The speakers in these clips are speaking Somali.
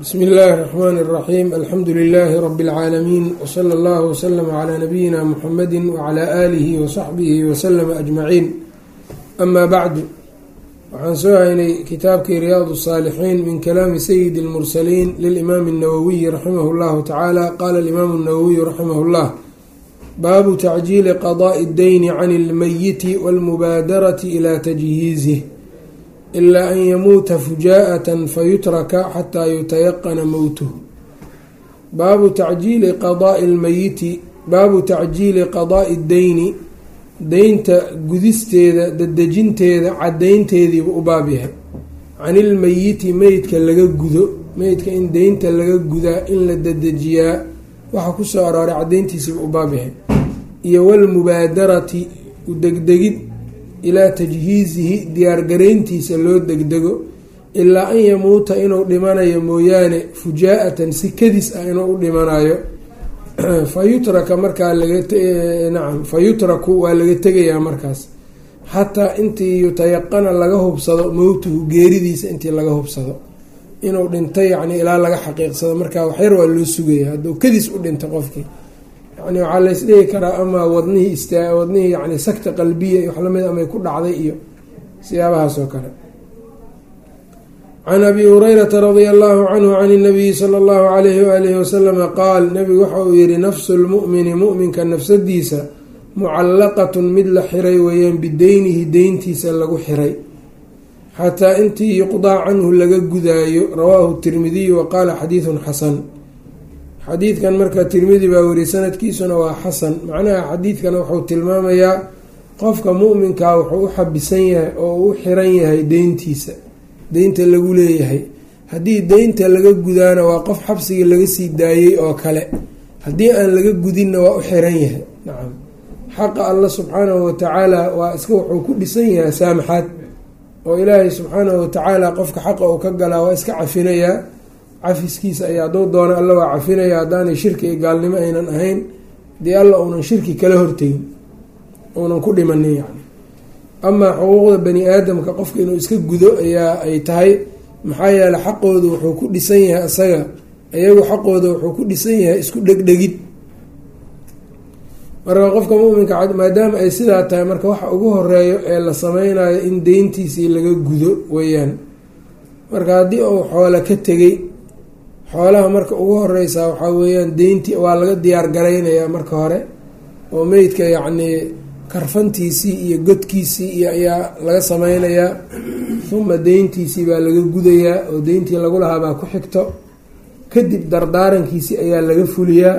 bsmi illaahi الرxmn الraxim alxamdu lilaahi rabi اlcaalamiin wslى اllah wslm clى nabiyina mxamadi wclى aalihi wasaxbihi wslm ajmaciin ama bacdu waxaan soo haynay kitaabkii riyaad الsaalixiin min kalaami sayidi اlmursaliin lilimaami الnawowiyi raximah اllahu tacaala qala alimaamu الnawowiyu raximah اllah baabu tacjiili qadaءi اddeyni can اlmeyiti wاlmubaadarati ilى tajhiizih ilaa an yamuuta fujaa'atan fayutraka xataa yutayaqana mowtuh baabu tacjiili qadaai lmeyiti baabu tacjiili qadaa'i ddeyni deynta gudisteeda dadejinteeda caddaynteediiba u baab yahay can ilmeyiti meydka laga gudo meydka in deynta laga gudaa in la dadejiyaa waxaa ku soo arooray caddayntiisiiba u baab yahay iyo walmubaadarati degdegid ilaa tajhiizihi diyaargarayntiisa loo degdego ilaa an yamuuta inuu dhimanayo mooyaane fujaa-atan si kadis ah inuu u dhimanayo fa yutraka markaa laganacam fa yutraku waa laga tegayaa markaas. Xataa intii yutayaqana laga hubsado mowtuhu geeridiisa intii laga hubsado. Inuu dhinto yacni ilaa laga xaqiiqsado. Markaa waxyar waa loo sugaya hadduu kadis u dhinto qofkii yani waxaa laysdhihi karaa ama wadnihii istaa wadnihii yani sakta qalbiya iyo wax la mid amay ku dhacday iyo siyaabahaas oo kale. Can abi hurayrata radia allahu canhu can inabiyi sala allahu alayhi waalihi wasalama qaal nabigu waxa uu yihi nafsu lmu'mini mu'minka nafsadiisa mucallaqatun mid la xiray weeyaan bideynihi deyntiisa lagu xiray. Xataa intii yuqdaa canhu laga gudaayo rawaahu tirmidiyu wa qaala xadiidun xasan xadiidkan marka tirmidi baa weriye sanadkiisuna waa xasan. Macnaha xadiidkana wuxuu tilmaamayaa qofka mu'minkaa wuxuu u xabisan yahay oo u xiran yahay deyntiisa deynta lagu leeyahay. Haddii deynta laga gudaana waa qof xabsigii laga sii daayey oo kale haddii aan laga gudinna waa u xiran yahay. Nacam xaqa alla subxaanahu watacaala waa iska wuxuu ku dhisan yahay saamaxaad. Oo ilaahay subxaanahu watacaala qofka xaqa uu ka galaa waa iska cafinayaa cafiskiisa ayaa hadduu doono alla waa cafinaya haddaanay shirki iyo gaalnimo aynan ahayn dee alla uunan shirki kala hortegin uunan ku dhimanin yani amaa xuquuqda bani aadamka qofka inuu iska gudo ayaa ay tahay maxaa yeele xaqooda wuxuu ku dhisan yahay isaga iyagu xaqooda wuxuu ku dhisan yahay isku dhegdhegid. Marka qofka muminka maadaama ay sidaa tahay marka waxa ugu horeeyo ee la sameynayo in deyntiisii laga gudo weeyaan. Marka haddii uu xoolo ka tegay xoolaha marka ugu horeysaa waxaa weeyaan deyntii waa laga diyaar garaynayaa marka hore oo meydka yacnii karfantiisii iyo godkiisii iyo ayaa laga sameynayaa uma deyntiisii baa laga gudayaa oo deyntii lagu lahaabaa ku xigto kadib dardaarankiisii ayaa laga fuliyaa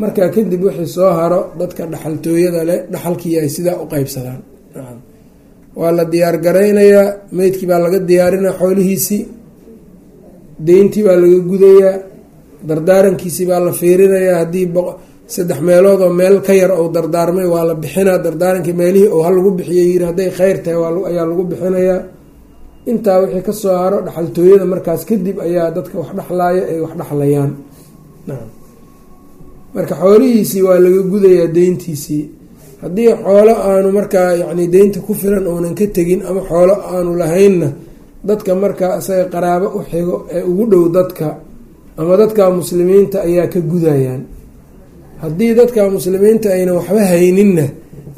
markaa kadib wixii soo haro dadka dhaxaltooyada leh dhaxalkii ay sidaa u qeybsadaan waa la diyaar garaynayaa meydkii baa laga diyaarinaa xoolihiisii deyntii baa laga gudayaa dardaarankiisii baa la fiirinayaa haddii saddex meelood oo meel ka yar ou dardaarmay waa la bixinaa dardaarankii meelihii ou hal lagu bixiya yiri hadday kheyr tahay ayaa lagu bixinayaa. Intaa wixii ka soo haro dhaxaltooyada markaas kadib ayaa dadka wax dhexlaaya ay wax dhexlayaan marka xoolihiisii waa laga gudayaa deyntiisii. Haddii xoolo aanu markaa yacni deynta ku filan uunan ka tegin ama xoolo aanu lahaynna dadka markaa isaga qaraabo u xigo ee ugu dhow dadka ama dadka muslimiinta ayaa ka gudayaan. Haddii dadka muslimiinta aynan waxba hayninna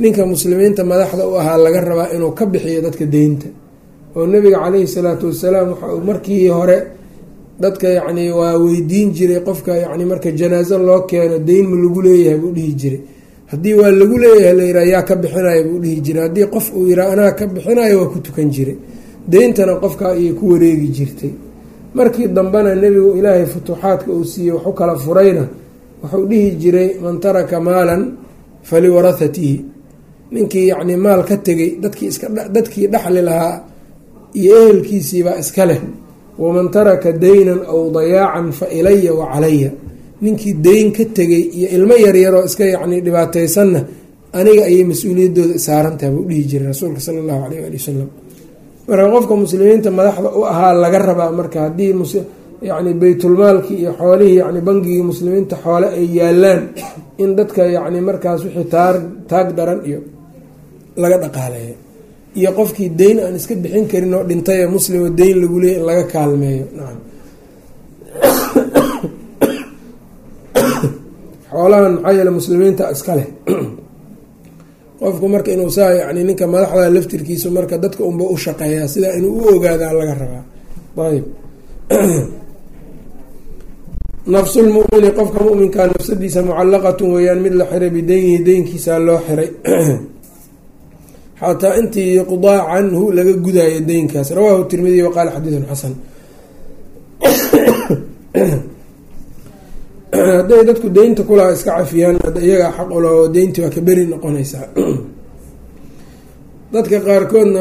ninka muslimiinta madaxda u ahaa laga rabaa inuu ka bixiyo dadka deynta. Oo nabiga caleyhi salaatu wasalaam waxa uu markii hore dadka yacni waa weydiin jiray qofka yacni marka janaaso loo keeno deyn ma lagu leeyahay buu dhihi jiray. Haddii waa lagu leeyahay la yiraa yaa ka bixinaya buu dhihi jiray. Haddii qof uu yiraa anaa ka bixinayo waa ku tukan jiray deyntana qofka ayay ku wareegi jirtay. Markii dambena nebigu ilaahay futuuxaadka uu siiyey waxu kala furayna wuxuu dhihi jiray man taraka maalan faliwarahatihi ninkii yacnii maal ka tegay dadkii iska dadkii dhaxli lahaa iyo ehelkiisiibaa iska leh. Waman taraka daynan aw dayaacan fa ilaya wa calaya ninkii deyn ka tegay iyo ilmo yaryaroo iska yacni dhibaataysanna aniga ayay mas'uuliyaddooda saarantaha buu dhihi jiray rasuulka sala allahu caleyh waali wasalam marka qofka muslimiinta madaxda u ahaa laga rabaa marka haddii yani baytulmaalkii iyo xoolihii yani bangigii muslimiinta xoole ay yaalaan in dadka yani markaas wixii taar taag daran iyo laga dhaqaaleeyo. Iyo qofkii deyn aan iska bixin karin oo dhintay ee muslimoo deyn lagu leeyay in laga kaalmeeyo. Nacam xoolahan maxaa yeele muslimiinta iska leh? Qofku marka inuu saa yani ninka madaxda laftirkiisu marka dadka unba u shaqeeyaa sidaa inuu u ogaadaa laga rabaa. Ayb nafsulmumini qofka muminkaa nafsadiisa mucalaqatun weeyaan mid la xiray bideynihi deynkiisaa loo xiray. Xataa intii yuqdaa canhu laga gudayo deynkaas rawahu tirmidiy waqaala xadiidun xasan hadday dadku deynta kulaha iska cafiyaan iyagaa xaq ula oo deyntii waa ka beri noqonaysaa. Dadka qaarkoodna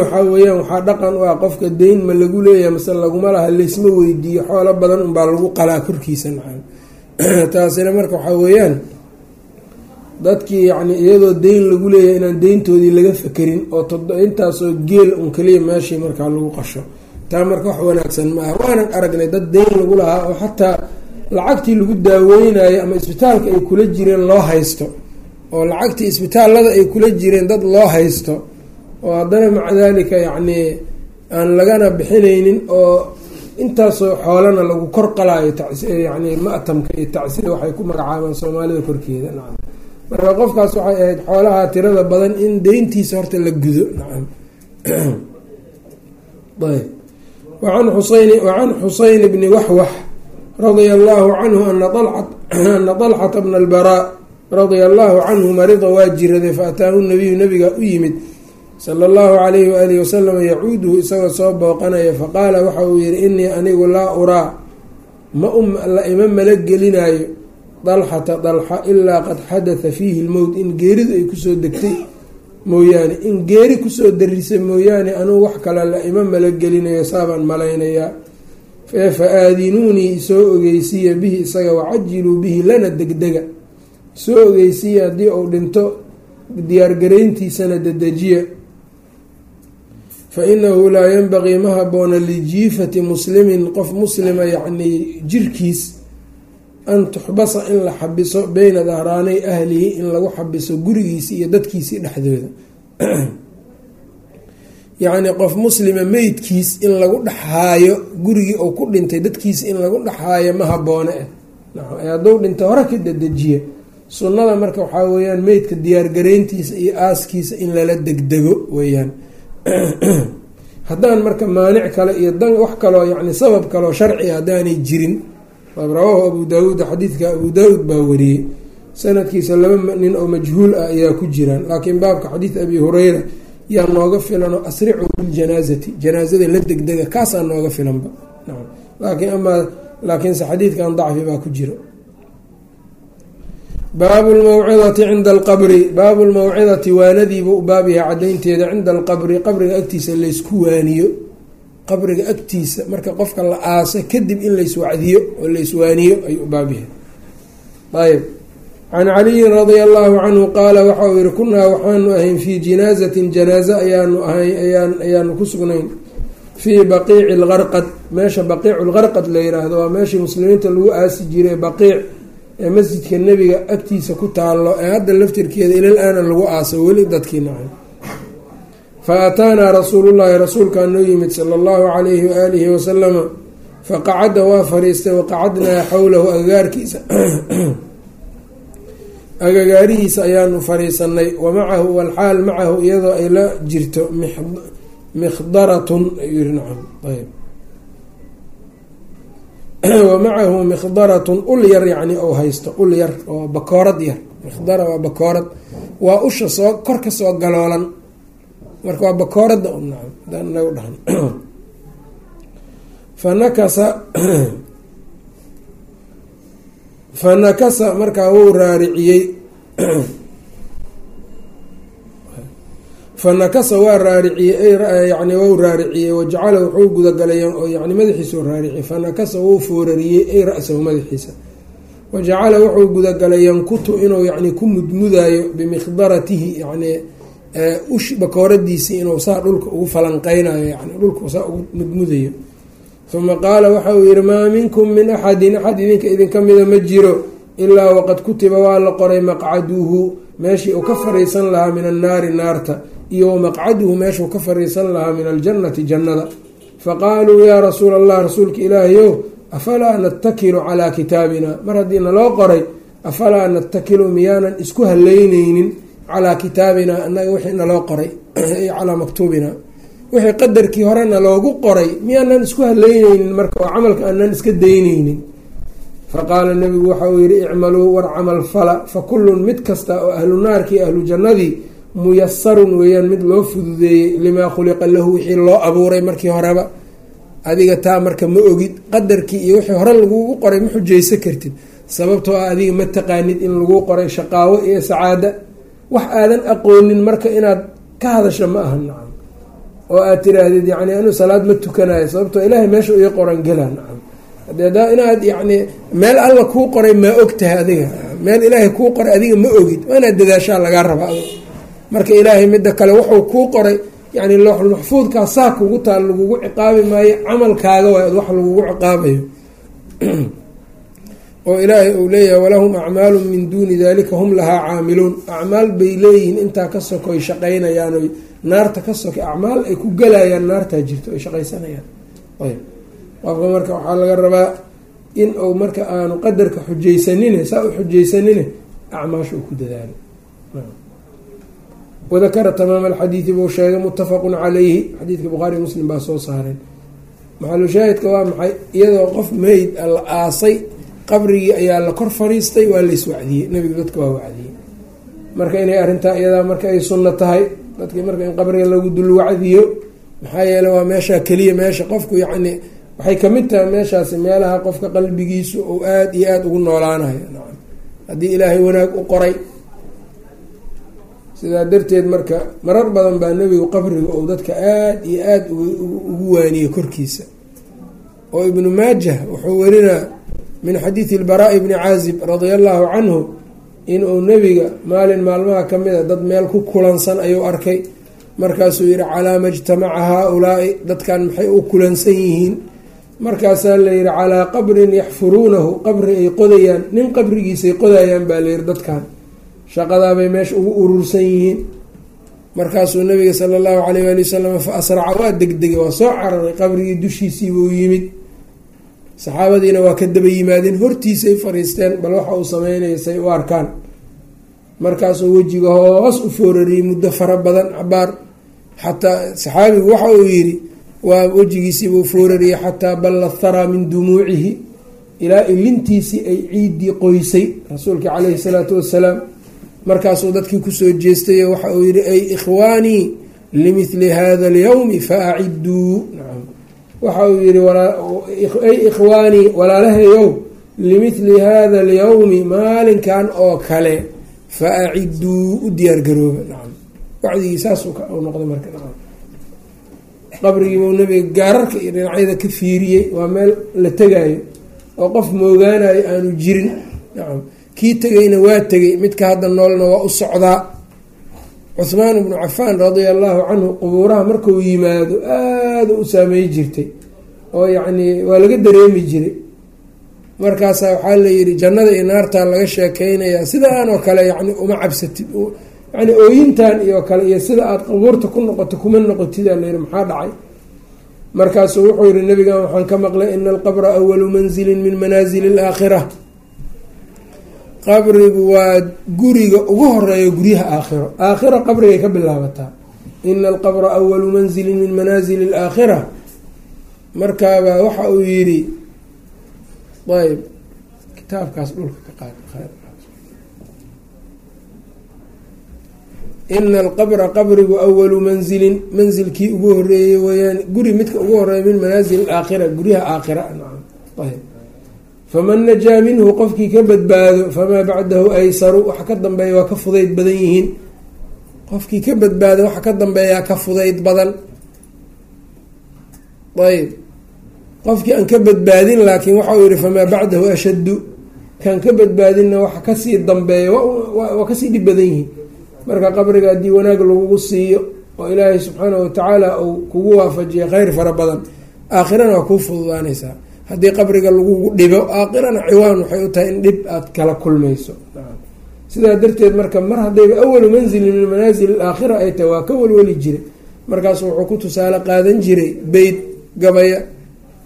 waxaa weeyaan waxaa dhaqan u ah qofka deyn ma lagu leeyahay mase laguma laha laysma weydiiyo xoolo badan unbaa lagu qalaa korkiisa nacam taasina marka waxaa weeyaan dadkii yacni iyadoo deyn lagu leeyahay inaan deyntoodii laga fakerin oo intaasoo geel un kaliya meeshii markaa lagu qasho. Taa marka wax wanaagsan maaha. Waanan aragnay dad deyn lagu lahaa oo xataa lacagtii lagu daaweynayo ama isbitaalka ay kula jireen loo haysto oo lacagtii isbitaallada ay kula jireen dad loo haysto oo haddana maca daalika yacnii aan lagana bixinaynin oo intaasoo xoolana lagu kor qalaayo yani ma-tamka iyo tacsida waxay ku magacaabaan soomaalida korkeeda nacam. Marka qofkaas waxay ahayd xoolaha tirada badan in deyntiisa horta la gudo nacam. Ayb. Waan xuseyn wacan xuseyn bni waxwax radia allahu canhu ana dalxata bna albaraa radia allahu canhu marida waa jiraday faataahu nabiyu nabiga u yimid sala allahu calayhi waalihi wasalam yacuuduhu isagoo soo booqanaya faqaala waxa uu yihi inii anigu laa uraa ma la ima mala gelinaayo dalxata dalxa ilaa qad xadatha fiihi lmowt in geeridu ay ku soo degtay mooyaane in geeri ku soo darisa mooyaane anugu wax kale la ima mala gelinayo saabaan malaynayaa fa aadinuunii isoo ogeysiiya bihi isaga wacajiluu bihi lana degdega. Soo ogeysiiya haddii uu dhinto diyaargarayntiisana dedejiya. Fa inahu laa yanbaqii ma haboona lijiifati muslimin qof muslima yacnii jirkiis an tuxbasa in la xabiso beyna dahraanay ahlihi in lagu xabiso gurigiisii iyo dadkiisii dhexdooda yacnii qof muslima meydkiis in lagu dhexhaayo gurigii uu ku dhintay dadkiisi in lagu dhexhaayo ma haboone. Ah hadduu dhinto hore ka dedejiya sunnada marka waxaa weeyaan meydka diyaargarayntiisa iyo aaskiisa in lala degdego weeyaan. Haddaan marka maanic kale iyo dan wax kaloo yacni sabab kaloo sharciga haddaanay jirin rawaahu abu daawuud xadiidka abu daawuud baa wariyey. Sanadkiisa laba nin oo majhuul ah ayaa ku jiraan. Laakiin baabka xadiid abi hureyra yaa nooga filan oo asricuu biljanaasati janaasada la degdega kaasaa nooga filanba. Laakiin amaa laakiinse xadiidkan dacfi baa ku jiro baabu lmawcidati cinda alqabri baabu lmawcidati waanadiibuu u baab yahay cadaynteeda cinda alqabri qabriga agtiisa laysku waaniyo. Qabriga agtiisa marka qofka la aaso kadib in layswacdiyo oo layswaaniyo ayuu u baab yahay can caliyin radia allahu canhu qaala waxa uu yihi kunaa waxaanu ahayn fii jinaazatin janaaze ayaanu ahay ayaanu ku sugnayn fii baqiici lgarqad meesha baqiicu lgarqad la yiraahdo waa meeshii muslimiinta lagu aasi jiray baqiic ee masjidka nebiga agtiisa ku taalo ee hadda laftirkeeda ilal aana lagu aaso weli dadkii nacay fa ataanaa rasuulullahi rasuulkaa noo yimid sala allahu calayhi waaalihi wasalama faqacada waa fariistay waqacadnaa xowlahu agagaarkiisa agagaarihiisa ayaanu fariisanay wa macahu walxaal macahu iyadoo ay la jirto mikhdaratun wa macahu mikhdaratun ul yar yacni ou haysto ul yar oo bakoorad yar. Mikhdara waa bakoorad waa usha soo kor ka soo galoolan. Marka waa bakooradda u nacam hadaan nagu dhahan. Fa nakasa fa nakasa markaa wuu raariciyey fa nakasa waa raariciyey yani wou raariciyey wajacala wuxuu gudagalay yani madaxiisau raariciyey fa wuu foorariyey ay ra-sahu madaxiisa. Wajacala wuxuu gudagalay yankutu inuu yani ku mudmudaayo bimikhdaratihi yani ush bakooradiisii inuu saa dhulka ugu falanqeynayo yani dhulka saa ugu mudmudayo uma qaala waxa uu yihi maa minkum min axadin axad idinka idinka mida ma jiro ilaa waqad kutiba waa la qoray maqcaduhu meeshii uu ka fariisan lahaa min annaari naarta iyo wamaqcaduhu meeshuu ka fariisan lahaa min aljannati jannada. Faqaaluu yaa rasuula allah rasuulka ilaahayow afalaa natakilu calaa kitaabina? Mar haddii naloo qoray afalaa natakilu miyaanan isku haleyneynin calaa kitaabina annaga wixii naloo qoray calaa maktuubina wixii qadarkii horena loogu qoray miyaanan isku haleyneynin marka oo camalka aanan iska dayneynin faqaala nabigu waxa uu yihi icmaluu war camal fala fa kullun mid kasta oo ahlu naarkii ahlu jannadii muyasarun weeyaan mid loo fududeeyey limaa khuliqa lahu wixii loo abuuray markii horeba. Adiga taa marka ma ogid qadarkii iyo wixii hore lagugu qoray ma xujaysa kartid. Sababtoo ah adiga ma taqaanid in lagu qoray shaqaawo iyo sacaada. Wax aadan aqoonin marka inaad ka hadasho ma aha nacam oo aad tiraahdid yacni anuu salaad ma tukanayo sababtoo ilaahay meesha ii qoran gela nacam. Hadeeda inaad yacni meel alla kuu qoray maa og tahay adiga meel ilaahay kuu qoray adiga ma ogid waa inaad dadaashaa lagaa raba ado marka ilaahay midda kale wuxuu kuu qoray yani looxul saa kugu taal lagugu ciqaabi maayo camalkaaga waa wax lagugu ciqaabayo oo ilaahay uu leeyahay walahum acmaalu min duuni dalika hum lahaa caamiluun. Acmaal bay leeyihiin intaa ka sokoy shaqaynayaan oy naarta ka sokay acmaal ay ku galayaan naartaa jirto ay shaqaysanayaan. Ayb qofka marka waxaa laga rabaa in uu marka aanu qadarka xujaysanine saa u xujaysanine acmaasha uu ku dadaalo. Wadakara tamaam alxadiidi buu sheegay muttafaqun calayhi. Xadiidka bukhaari muslim baa soo saareen. Maxalushaahidka waa maxay? Iyadoo qof meyd la aasay qabrigii ayaa la kor fariistay waa lays wacdiyey. Nebigu dadka waa wacdiyey. Marka inay arrintaa iyadaa marka ay sunno tahay dadkii marka in qabriga lagu dul wacdiyo maxaa yeele waa meeshaa keliya meesha qofku yacni waxay ka mid tahay meeshaasi meelaha qofka qalbigiisu uu aada iyo aada ugu noolaanayo nacam haddii ilaahay wanaag u qoray sidaa darteed marka marar badan baa nebigu qabriga uu dadka aada iyo aada ugu waaniyey korkiisa. Oo ibnu maajah wuxuu werinaa min xadiidi ilbaraa bni caazib radia allahu canhu inuu nebiga maalin maalmaha ka mid a dad meel ku kulansan ayuu arkay. Markaasuu yihi calaama ijtamaca haa-ulaai dadkan maxay u kulansan yihiin? Markaasaa layidhi calaa qabrin yaxfuruunahu qabri ay qodayaan nin qabrigiisay qodayaan baa layidhi dadkan shaqadaabay meesha ugu urursan yihiin. Markaasuu nabiga sala allahu caleyh waali wasalam fa asraca waa degdegay waa soo cararay qabrigii dushiisiibuu yimid saxaabadiina waa ka daba yimaadeen hortiisay fariisteen bal waxa uu sameynaya say u arkaan. Markaasuu wejiga hoos u foorariyey muddo fara badan cabaar xataa saxaabigu waxa uu yidhi waa wejigiisiibuu foorariyey xataa balla tharaa min dumuucihi ilaa ilintiisii ay ciiddii qoysay rasuulka caleyhi salaatu wassalaam markaasuu dadkii ku soo jeestay waxa uu yihi ay ikhwaanii limithli hada alyawmi fa acidduu waxa uu yihi ay ikhwaanii walaalahayow limithli hada alyawmi maalinkan oo kale fa acidduu u diyaargarooba nacam. Wacdigii saas noqday marka nacam. Qabrigiibuu nabiga gaararka iyo dhinacyada ka fiiriyey waa meel la tegaayo oo qof moogaanayo aanu jirin nacam. Kii tegayna waa tegay midka hadda noolna waa u socdaa. Cuhmaan ibnu cafaan radia allahu canhu qubuuraha markuu yimaado aada u saamey jirtay oo yacnii waa laga dareemi jiray. Markaasaa waxaa layidhi jannada iyo naartaa laga sheekeynayaa sidaan oo kale yani uma cabsatid yani ooyintan iyo kale iyo sida aada qubuurta ku noqoto kuma noqotidaa layidhi maxaa dhacay? Markaasuu wuxuu yihi nabigan waxaan ka maqlay ina alqabra awalu manzilin min manaazili alaakhira. Qabrigu waa guriga ugu horreeya guryaha aakhiro aakhira qabrigay ka bilaabataa ina alqabra awalu manzilin min manaazili alaakhira markaaba waxa uu yidhi ayb kitaabkaas dhulka ka qaad ina alqabra qabrigu awalu manzilin manzilkii ugu horeeyey weyaan guri midka ugu horreeya min manaazil aakhira guryaha aakhira ayb faman najaa minhu qofkii ka badbaado famaa bacdahu aysaru waxa ka dambeeya waa ka fudayd badan yihiin qofkii ka badbaado waxa ka dambeeyaa ka fudayd badan. Ayb qofkii aan ka badbaadin laakiin waxa uu yihi famaa bacdahu ashaddu. Kaan ka badbaadinna waxa ka sii dambeeya waa ka sii dhib badan yihiin. Marka qabriga haddii wanaag lagugu siiyo oo ilaahay subxaana watacaala uu kugu waafajiya kheyr fara badan aakhirana waa kuu fududaanaysaa. Haddii qabriga lagugu dhibo aakhirana ciwaan waxay u tahay in dhib aad kala kulmayso sidaa darteed marka mar haddayba awalu manzilin min manaazili alaakhira ay tahay waa ka welweli jiray. Markaasu wuxuu ku tusaale qaadan jiray beyd gabaya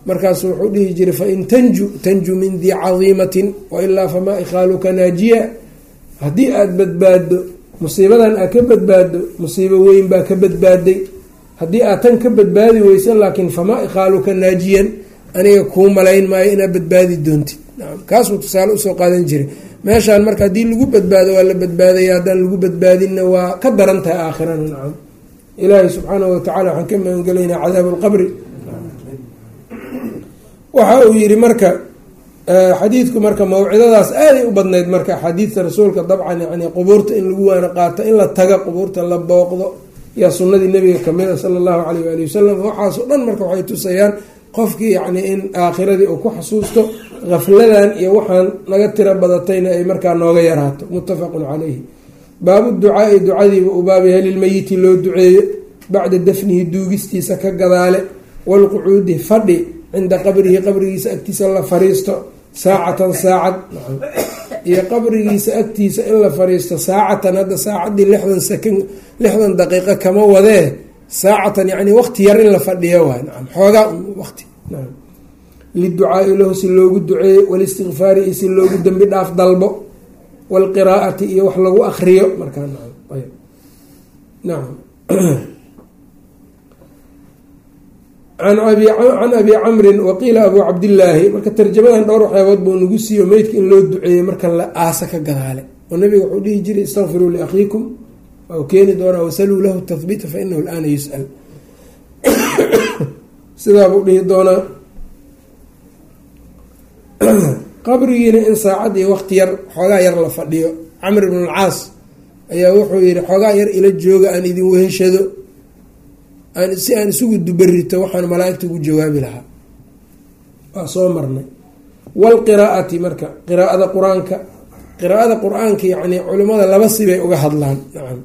markaasu wuxuu dhihi jiray fain tanju tanju min dii cadiimatin wailaa famaa ikhaaluka naajiya. Haddii aada badbaaddo musiibadan aad ka badbaaddo musiibo weyn baa ka badbaaday. Haddii aad tan ka badbaadi weysa laakiin famaa ikhaaluka naajiyan aniga kuu malayn maayo inaad badbaadi doontid. Kaasuu tusaale u soo qaadan jiray. Meeshaan marka haddii lagu badbaado waa la badbaadaya haddaan lagu badbaadinna waa ka daran tahay aakhirana. Nacam ilaahay subxaanahu watacala waxaan ka magangelaynaa cadaab alqabri waxa uu yihi marka xadiidku marka mawcidadaas aaday u badnayd marka axaadiidta rasuulka dabcan yani qubuurta in lagu waana qaato in la taga qubuurta la booqdo yaa sunadii nabiga ka mid a sala allahu caleyh waali wasalam waxaasoo dhan marka waxay tusayaan qofkii yacni in aakhiradii uu ku xasuusto gafladan iyo waxaan naga tiro badatayna ay markaa nooga yaraato muttafaqun caleyhi baabu ducaai ducadiiba uu baabyahay lilmeyiti loo duceeyo bacda dafnihi duugistiisa ka gadaale walqucuudi fadhi cinda qabrihi qabrigiisa agtiisa la fariisto saacatan saacad. Iyo qabrigiisa agtiisa in la fariisto saacatan hadda saacadii lixdan sekon lixdan daqiiqo kama wadee saacatan yani waqti yar in la fadhiyo waay nacam xoogaa waqti liducaai lahu si loogu duceeyo walistikfaari iyo si loogu dembi dhaaf dalbo waalqiraa'ati iyo wax lagu akriyo markaa can abi camrin waqiila abu cabdillaahi. Marka tarjamadan dhowr waxyaabood buu nagu siiyo meydka in loo duceeyey marka la aasa ka gadaale. Oo nabiga wuxuu dhihi jiray istakfiruu liakhiikum waa keeni doonaa wasaluu lahu tahbiita fa inahu alaana yus'al sidaabuu dhihi doonaa. Qabrigiina in saacad iyo waqti yar xoogaa yar la fadhiyo. Camr ibn alcaas ayaa wuxuu yihi xoogaa yar ila jooga aan idin weheshado. Si aan isugu dubarito waxaan malaaigta ugu jawaabi lahaa. Waa soo marnay. Waalqiraa'ati marka qiraa'ada qur'aanka qiraa'ada qur'aanka yacni culimmada laba sibay uga hadlaan. Nacam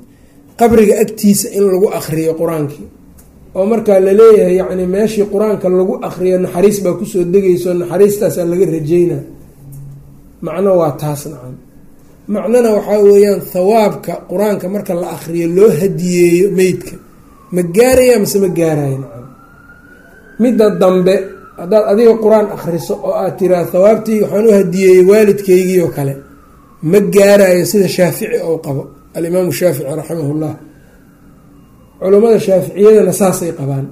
qabriga agtiisa in lagu akriyo qur'aankii oo markaa la leeyahay yacni meeshii qur'aanka lagu akriyo naxariis baa ku soo degayso naxariistaasaa laga rajeyna macno waa taas nacam. Macnona waxaa weeyaan thawaabka qur'aanka marka la akriyo loo hadiyeeyo meydka. Ma gaaraya mase ma gaaraya nacam? Midda dambe haddaad adiga qur'aan akhriso oo aad tiraa thawaabtii waxaan u hadiyeeyey waalidkaygii oo kale ma gaarayo sida shaafici ou qabo. Alimaamu shaafici raximahullah culammada shaaficiyadana saasay qabaan.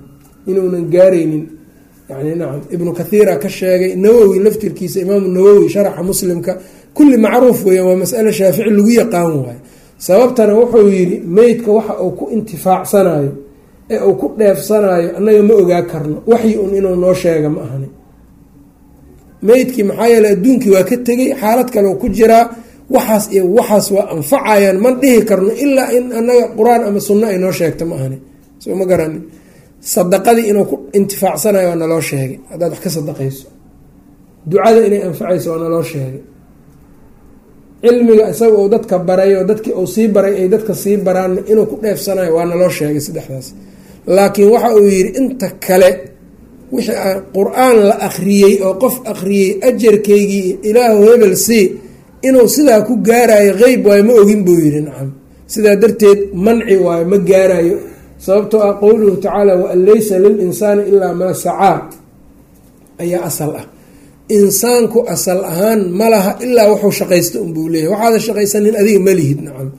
Inuunan gaaraynin. Yani nacam ibnu kathiira ka sheegay nawowi laftirkiisa imaamu nawowi sharaxa muslimka kulli macruuf weeyaan waa masale shaafici lagu yaqaan waayo sababtana wuxuu yidhi meydka waxa uu ku intifaacsanayo ee uu ku dheefsanaayo annaga ma ogaa karno. Waxyi un inuu noo sheega ma ahani. Meydkii maxaa yeele adduunkii waa ka tegay xaalad kale ku jiraa waxaas iyo waxaas waa anfacayaan man dhihi karno ilaa in annaga qur'aan ama sunno ay noo sheegto ma ahani. Soo ma garanin sadaqadii inuu ku intifaacsanayo waa naloo sheegay. Haddaad wax ka sadaqayso. Ducada inay anfacayso waa naloo sheegay. Cilmiga isaga uu dadka baray oo dadkii uu sii baray ay dadka sii baraanna inuu ku dheefsanayo waa naloo sheegay saddexdaas. Laakiin waxa uu yidhi inta kale wixii qur'aan la akhriyey oo qof akhriyey ajarkaygii ilaahu hebel sii inuu sidaa ku gaarayo qeyb waayo ma ogin buu yidhi nacam. Sidaa darteed manci waayo ma gaarayo sababtoo ah qowluhu tacaala waan laysa lilinsaani ilaa maa sacaa. Ayaa asal ah. Insaanku asal ahaan ma laha ilaa wuxuu shaqaysta unbuu leeyahy waxaada shaqaysanin adiga ma lihid nacam.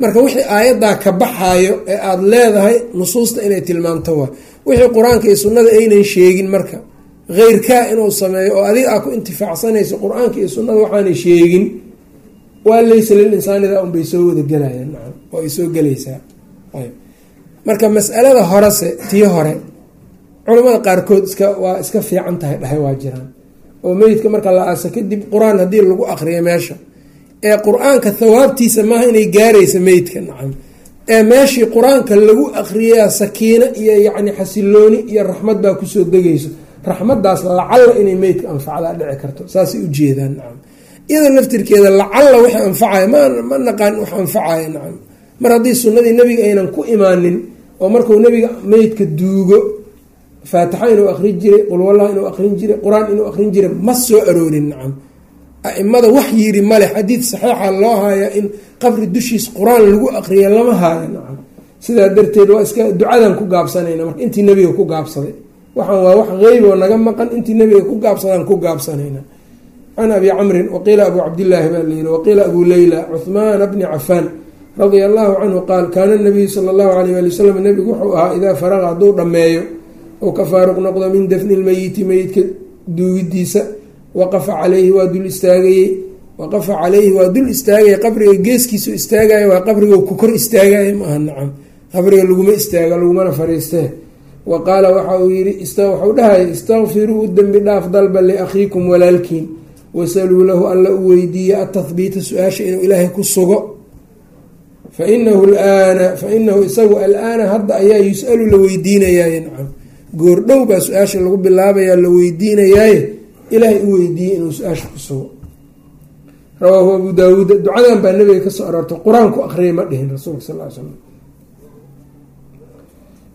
Marka wixii aayaddaa ka baxaayo ee aada leedahay nusuusta inay tilmaamto waa. Wixii qur'aanka iyo sunnada aynan sheegin marka heyrkaa inuu sameeyo oo adiga aa ku intifaacsanayso qur'aanka iyo sunnada waxaanay sheegin waa laysa lil insaanida unbay soo wada gelayaan nacam oo ay soo gelaysaa marka masalada horese tii hore culimmada qaarkood iska waa iska fiican tahay dhahay waa jiraan. Oo meydka marka la aasa kadib qur'aan haddii lagu akriyo meesha ee qur'aanka thawaabtiisa maaha inay gaaraysa meydka nacam. Ee meeshii qur'aanka lagu akriyaa sakiino iyo yacni xasilooni iyo raxmad baa ku soo degayso. Raxmadaas lacalla inay meydka anfacdaa dhici karto saasay ujeedaan nacam iyada laftirkeeda lacalla wixii anfacaya ma ma naqaan wax anfacaya nacam. Mar haddii sunnadii nebiga aynan ku imaanin oo markuu nebiga meydka duugo faatixa inuu akrin jiray qulwallah inuu akrin jiray qur'aan inuu akrin jiray ma soo aroorin nacam. A-imada wax yiri male xadiid saxiixa loo haaya in qabri dushiis qur'aan lagu akriya lama haayo nacam. Sidaa darteed waa iska ducadan ku gaabsanayna marka intii nebiga ku gaabsaday. Waxaan waa wax qeyb oo naga maqan intii nabiga ku gaabsadaan ku gaabsanayna can abi camrin waqiila abu cabdillaahi baa layihi waqiila abu leyla cuhmaana bni cafaan radia allahu canhu qaal kaana nabiyu sala allahu alayh ali wasalam nabigu wuxuu ahaa idaa faraqa hadduu dhammeeyo ou ka faaruq noqdo min dafni lmeyiti meyidka duugidiisa waqafa caleyhi waa dul istaagayey waqafa caleyhi waa dul istaagaya qabriga geeskiisu istaagaya waa qabriga ku kor istaagaya maaha nacam qabriga laguma istaaga lagumana fariistee wa qaala waxa uu yihi waxuu dhahaya istakfiruu u dembi dhaaf dalba liakhiikum walaalkiin wasaluu lahu alla u weydiiya atahbiita su'aasha inuu ilaahay ku sugo. Fainahu laana fainahu isagu alaana hadda ayaa yus-alu la weydiinayaaye. Nacam. Goordhow baa su'aasha lagu bilaabayaa la weydiinayaaye. Ilaahay u weydiiyey inuu su'aasha ku sugo. Rawaahu abu daawuud ducadan baa nabiga ka soo aroortay. Qur'aan ku akriyay ma dhihin rasuulka sal l slam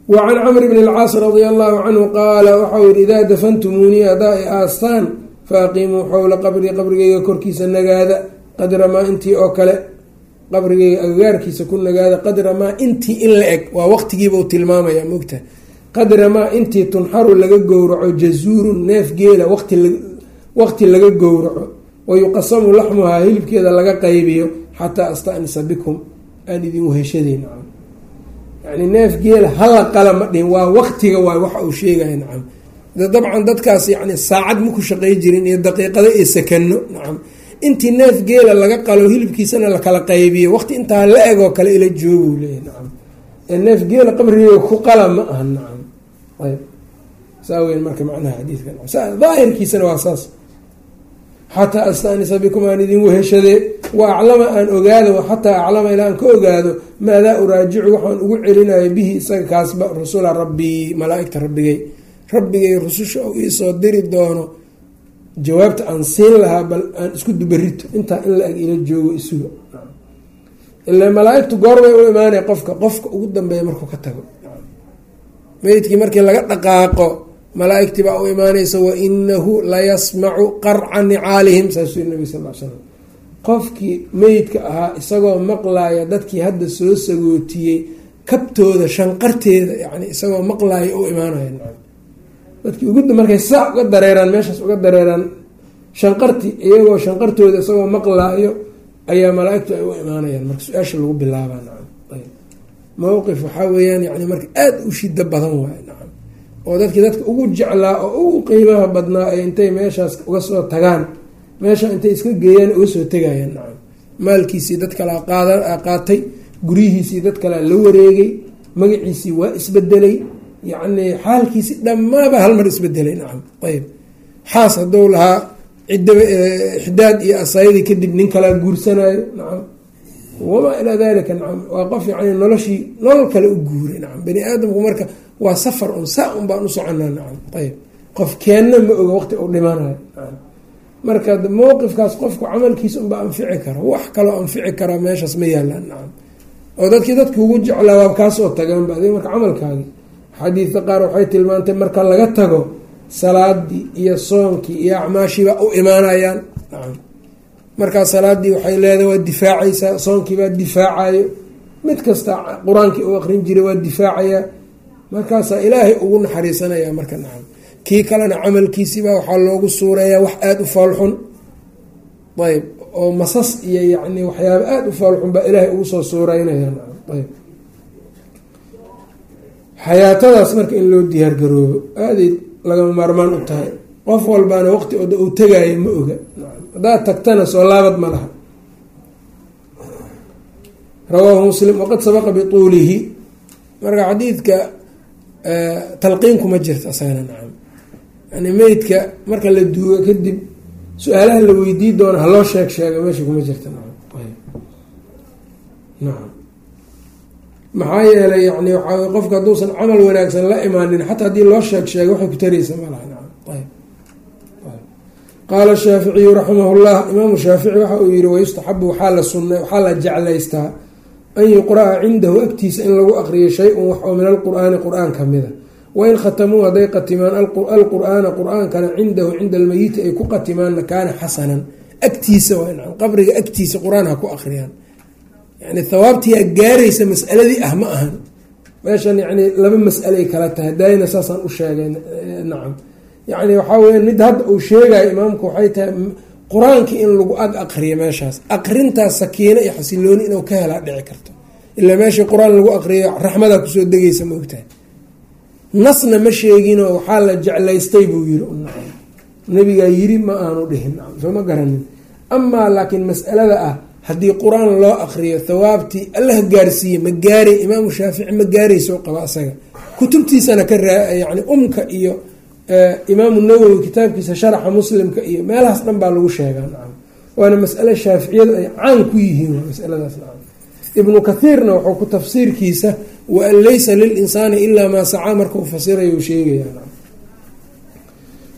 wa can camr bni alcaas radia allahu canhu qaala waxau yihi idaa dafantumuunii haddaa ay aastaan faaqimuu xowla qabrii qabrigeyga korkiisa nagaada qadra maa intii oo kale qabrigeyga agagaarkiisa ku nagaada qadra maa intii in la eg waa waqtigiiba u tilmaamaya mogta qadra maa intii tunxaru laga gowraco jazuurun neef geela waqti laga gowraco wayuqasamu laxmuhaa hilibkeeda laga qaybiyo xataa astanisa bikum aan idin weheshaday nacam yani neef geela hala qala ma dhihin waa waqtiga waay waxa uu sheegaya nacam dabcan dadkaas yani saacad maku shaqey jirin iyo daqiiqado iyo sakano nacam. Intii neef geela laga qalo hilibkiisana lakala qaybiyo waqti intaa la egoo kale ila joogu leeya nacam. Ee neef geela qabrigeega ku qala ma aha nacam. Ayb saa weyn marka macnaha xadiidka daahirkiisana waa saas. Xataa astanisa bikum aan idin weheshadee wa aclama aan ogaado xataa aclama ilaa aan ka ogaado maadaa uraajicu waxaan ugu celinayo bihi isaga kaasba rusula rabbii malaaigta rabbigay rabbigay rususha u iisoo diri doono jawaabta aan siin lahaa bal aan isku dubarito intaa in la-eg ila joogo isuga ila malaaigtu goorbay u imaanay qofka. Qofka ugu dambeeya markuu ka tago. Meydkii markii laga dhaqaaqo malaaigtii baa u imaanaysa wainahu layasmacu qarca nicaalihim saasuu nabig sal l slam qofkii meydka ahaa isagoo maqlaaya dadkii hadda soo sagootiyey kabtooda shanqarteeda yani isagoo maqlaaya u imaanaya dadkii ugu markay saa uga dareeraan meeshaas uga dareeraan shanqarti iyagoo shanqartooda isagoo maqlaayo ayaa malaaigtu ay u imaanayaan. Marka su'aasha lagu bilaabaa nacam. Mowqif waxaa weeyaan yani marka aada u shida badan waay nacam. Oo dadkii dadka ugu jeclaa oo ugu qiimaha badnaa ay intay meeshaas uga soo tagaan meesha intay iska geeyaan uga soo tegayaan nacam. Maalkiisii dad kalea qaada qaatay guryihiisii dad kalea la wareegay magaciisii waa isbedelay yacni xaalkiisi dhammaaba hal mar isbedelay nacam. Ayb xaas hadduu lahaa cidaba ixdaad iyo asayadii kadib nin kalaa guursanayo nacam. Wamaa ilaa dalika nacam. Waa qof yani noloshii nolol kale u guuray nacam. Bani aadamku marka waa safar un saa un baan u soconaa nacam. Ayb qof keenna ma oga waqti uu dhimanayo nacam. Marka mowqifkaas qofku camalkiisa unbaa anfici kara wax kaloo anfici karaa meeshaas ma yaalaan nacam. Oo dadkii dadka ugu jeclaa waa kaasoo tagaanba adig marka camalkaagi xadiidka qaar waxay tilmaantay marka laga tago salaadii iyo soonkii iyo acmaashiibaa u imaanayaan. Markaa salaadii waxay leedahay waa difaacaysaa soonkiibaa difaacayo mid kasta qur'aankii u aqrin jiray waa difaacayaa markaasaa ilaahay ugu naxariisanaya marka nacam kii kalena camalkiisiibaa waxaa loogu suureeyaa wax aada u foolxun ayb oo masas iyo yacni waxyaaba aada u foolxun baa ilaahay ugu soo suureynaya nacam ayb xayaatadaas marka in loo diyaargaroobo aaday lagama maarmaan u tahay. Qof walbaana waqti uu tegaayo ma oga. Haddaad tagtana soo laabad ma laha. Rawaahu muslim waqad sabaqa bituulihi. Marka xadiidka talqiinkuma jirta asagana nacam yani meydka marka la duugo kadib su'aalaha la weydii doono haloo sheeg sheega meesha kuma jirta nacam nacam maxaa yeelay yani qofka hadduusan camal wanaagsan la imaanin xataa haddii loo sheeg sheega waxay ku taraysa malaha nacam ayb qaala shaaficiyu raximah llah imaamu shaafici waxa uu yihi wayustaxabu waxaa la sunna waxaa la jeclaystaa an yuqra-a cindahu agtiisa in lagu aqriyo shay-un wax oo min alqur-aani qur'aan kamida wain khatamuu hadday qatimaan alqur-aana qur'aankana cindahu cinda almeyiti ay ku qatimaanna kaana xasanan. Agtiisa qabriga agtiisa qur'aan ha ku aqriyaan yani hawaabtiyaa gaaraysa masaladii ah ma ahan. Meeshan yani laba mas'alay kala tahay daayna saasaan u sheegay nacam. Yani waxaa weya mid hadda uu sheegayo imaamku waxay tahay qur'aanka in lagu ag aqriyo meeshaas. Aqrintaas sakiino iyo xasilooni inuu ka helaa dhici karto. Ilaa meeshii qur'aan lagu aqriyo raxmadaa ku soo degaysa ma ogtahay. Nasna ma sheeginoo waxaa la jeclaystay buu yiri nabigaa yiri ma aanu dhihin soo ma garanin. Amaa laakiin mas'alada ah haddii qur'aan loo aqriyo thawaabtii allah gaarsiiye ma gaaray imaamu shaafici ma gaaraysoo qaba asaga. Kutubtiisana ka yani umka iyo imaamu nawowi kitaabkiisa sharaxa muslimka iyo meelahaas dhan baa lagu sheegaa nacam. Waana masale shaaficiyadu ay caan ku yihiin masaladaas nacam. Ibnu kathiirna wuxuu ku tafsiirkiisa waan laysa lilinsaani ilaa maa sacaa markau fasirayu sheegaya nacam.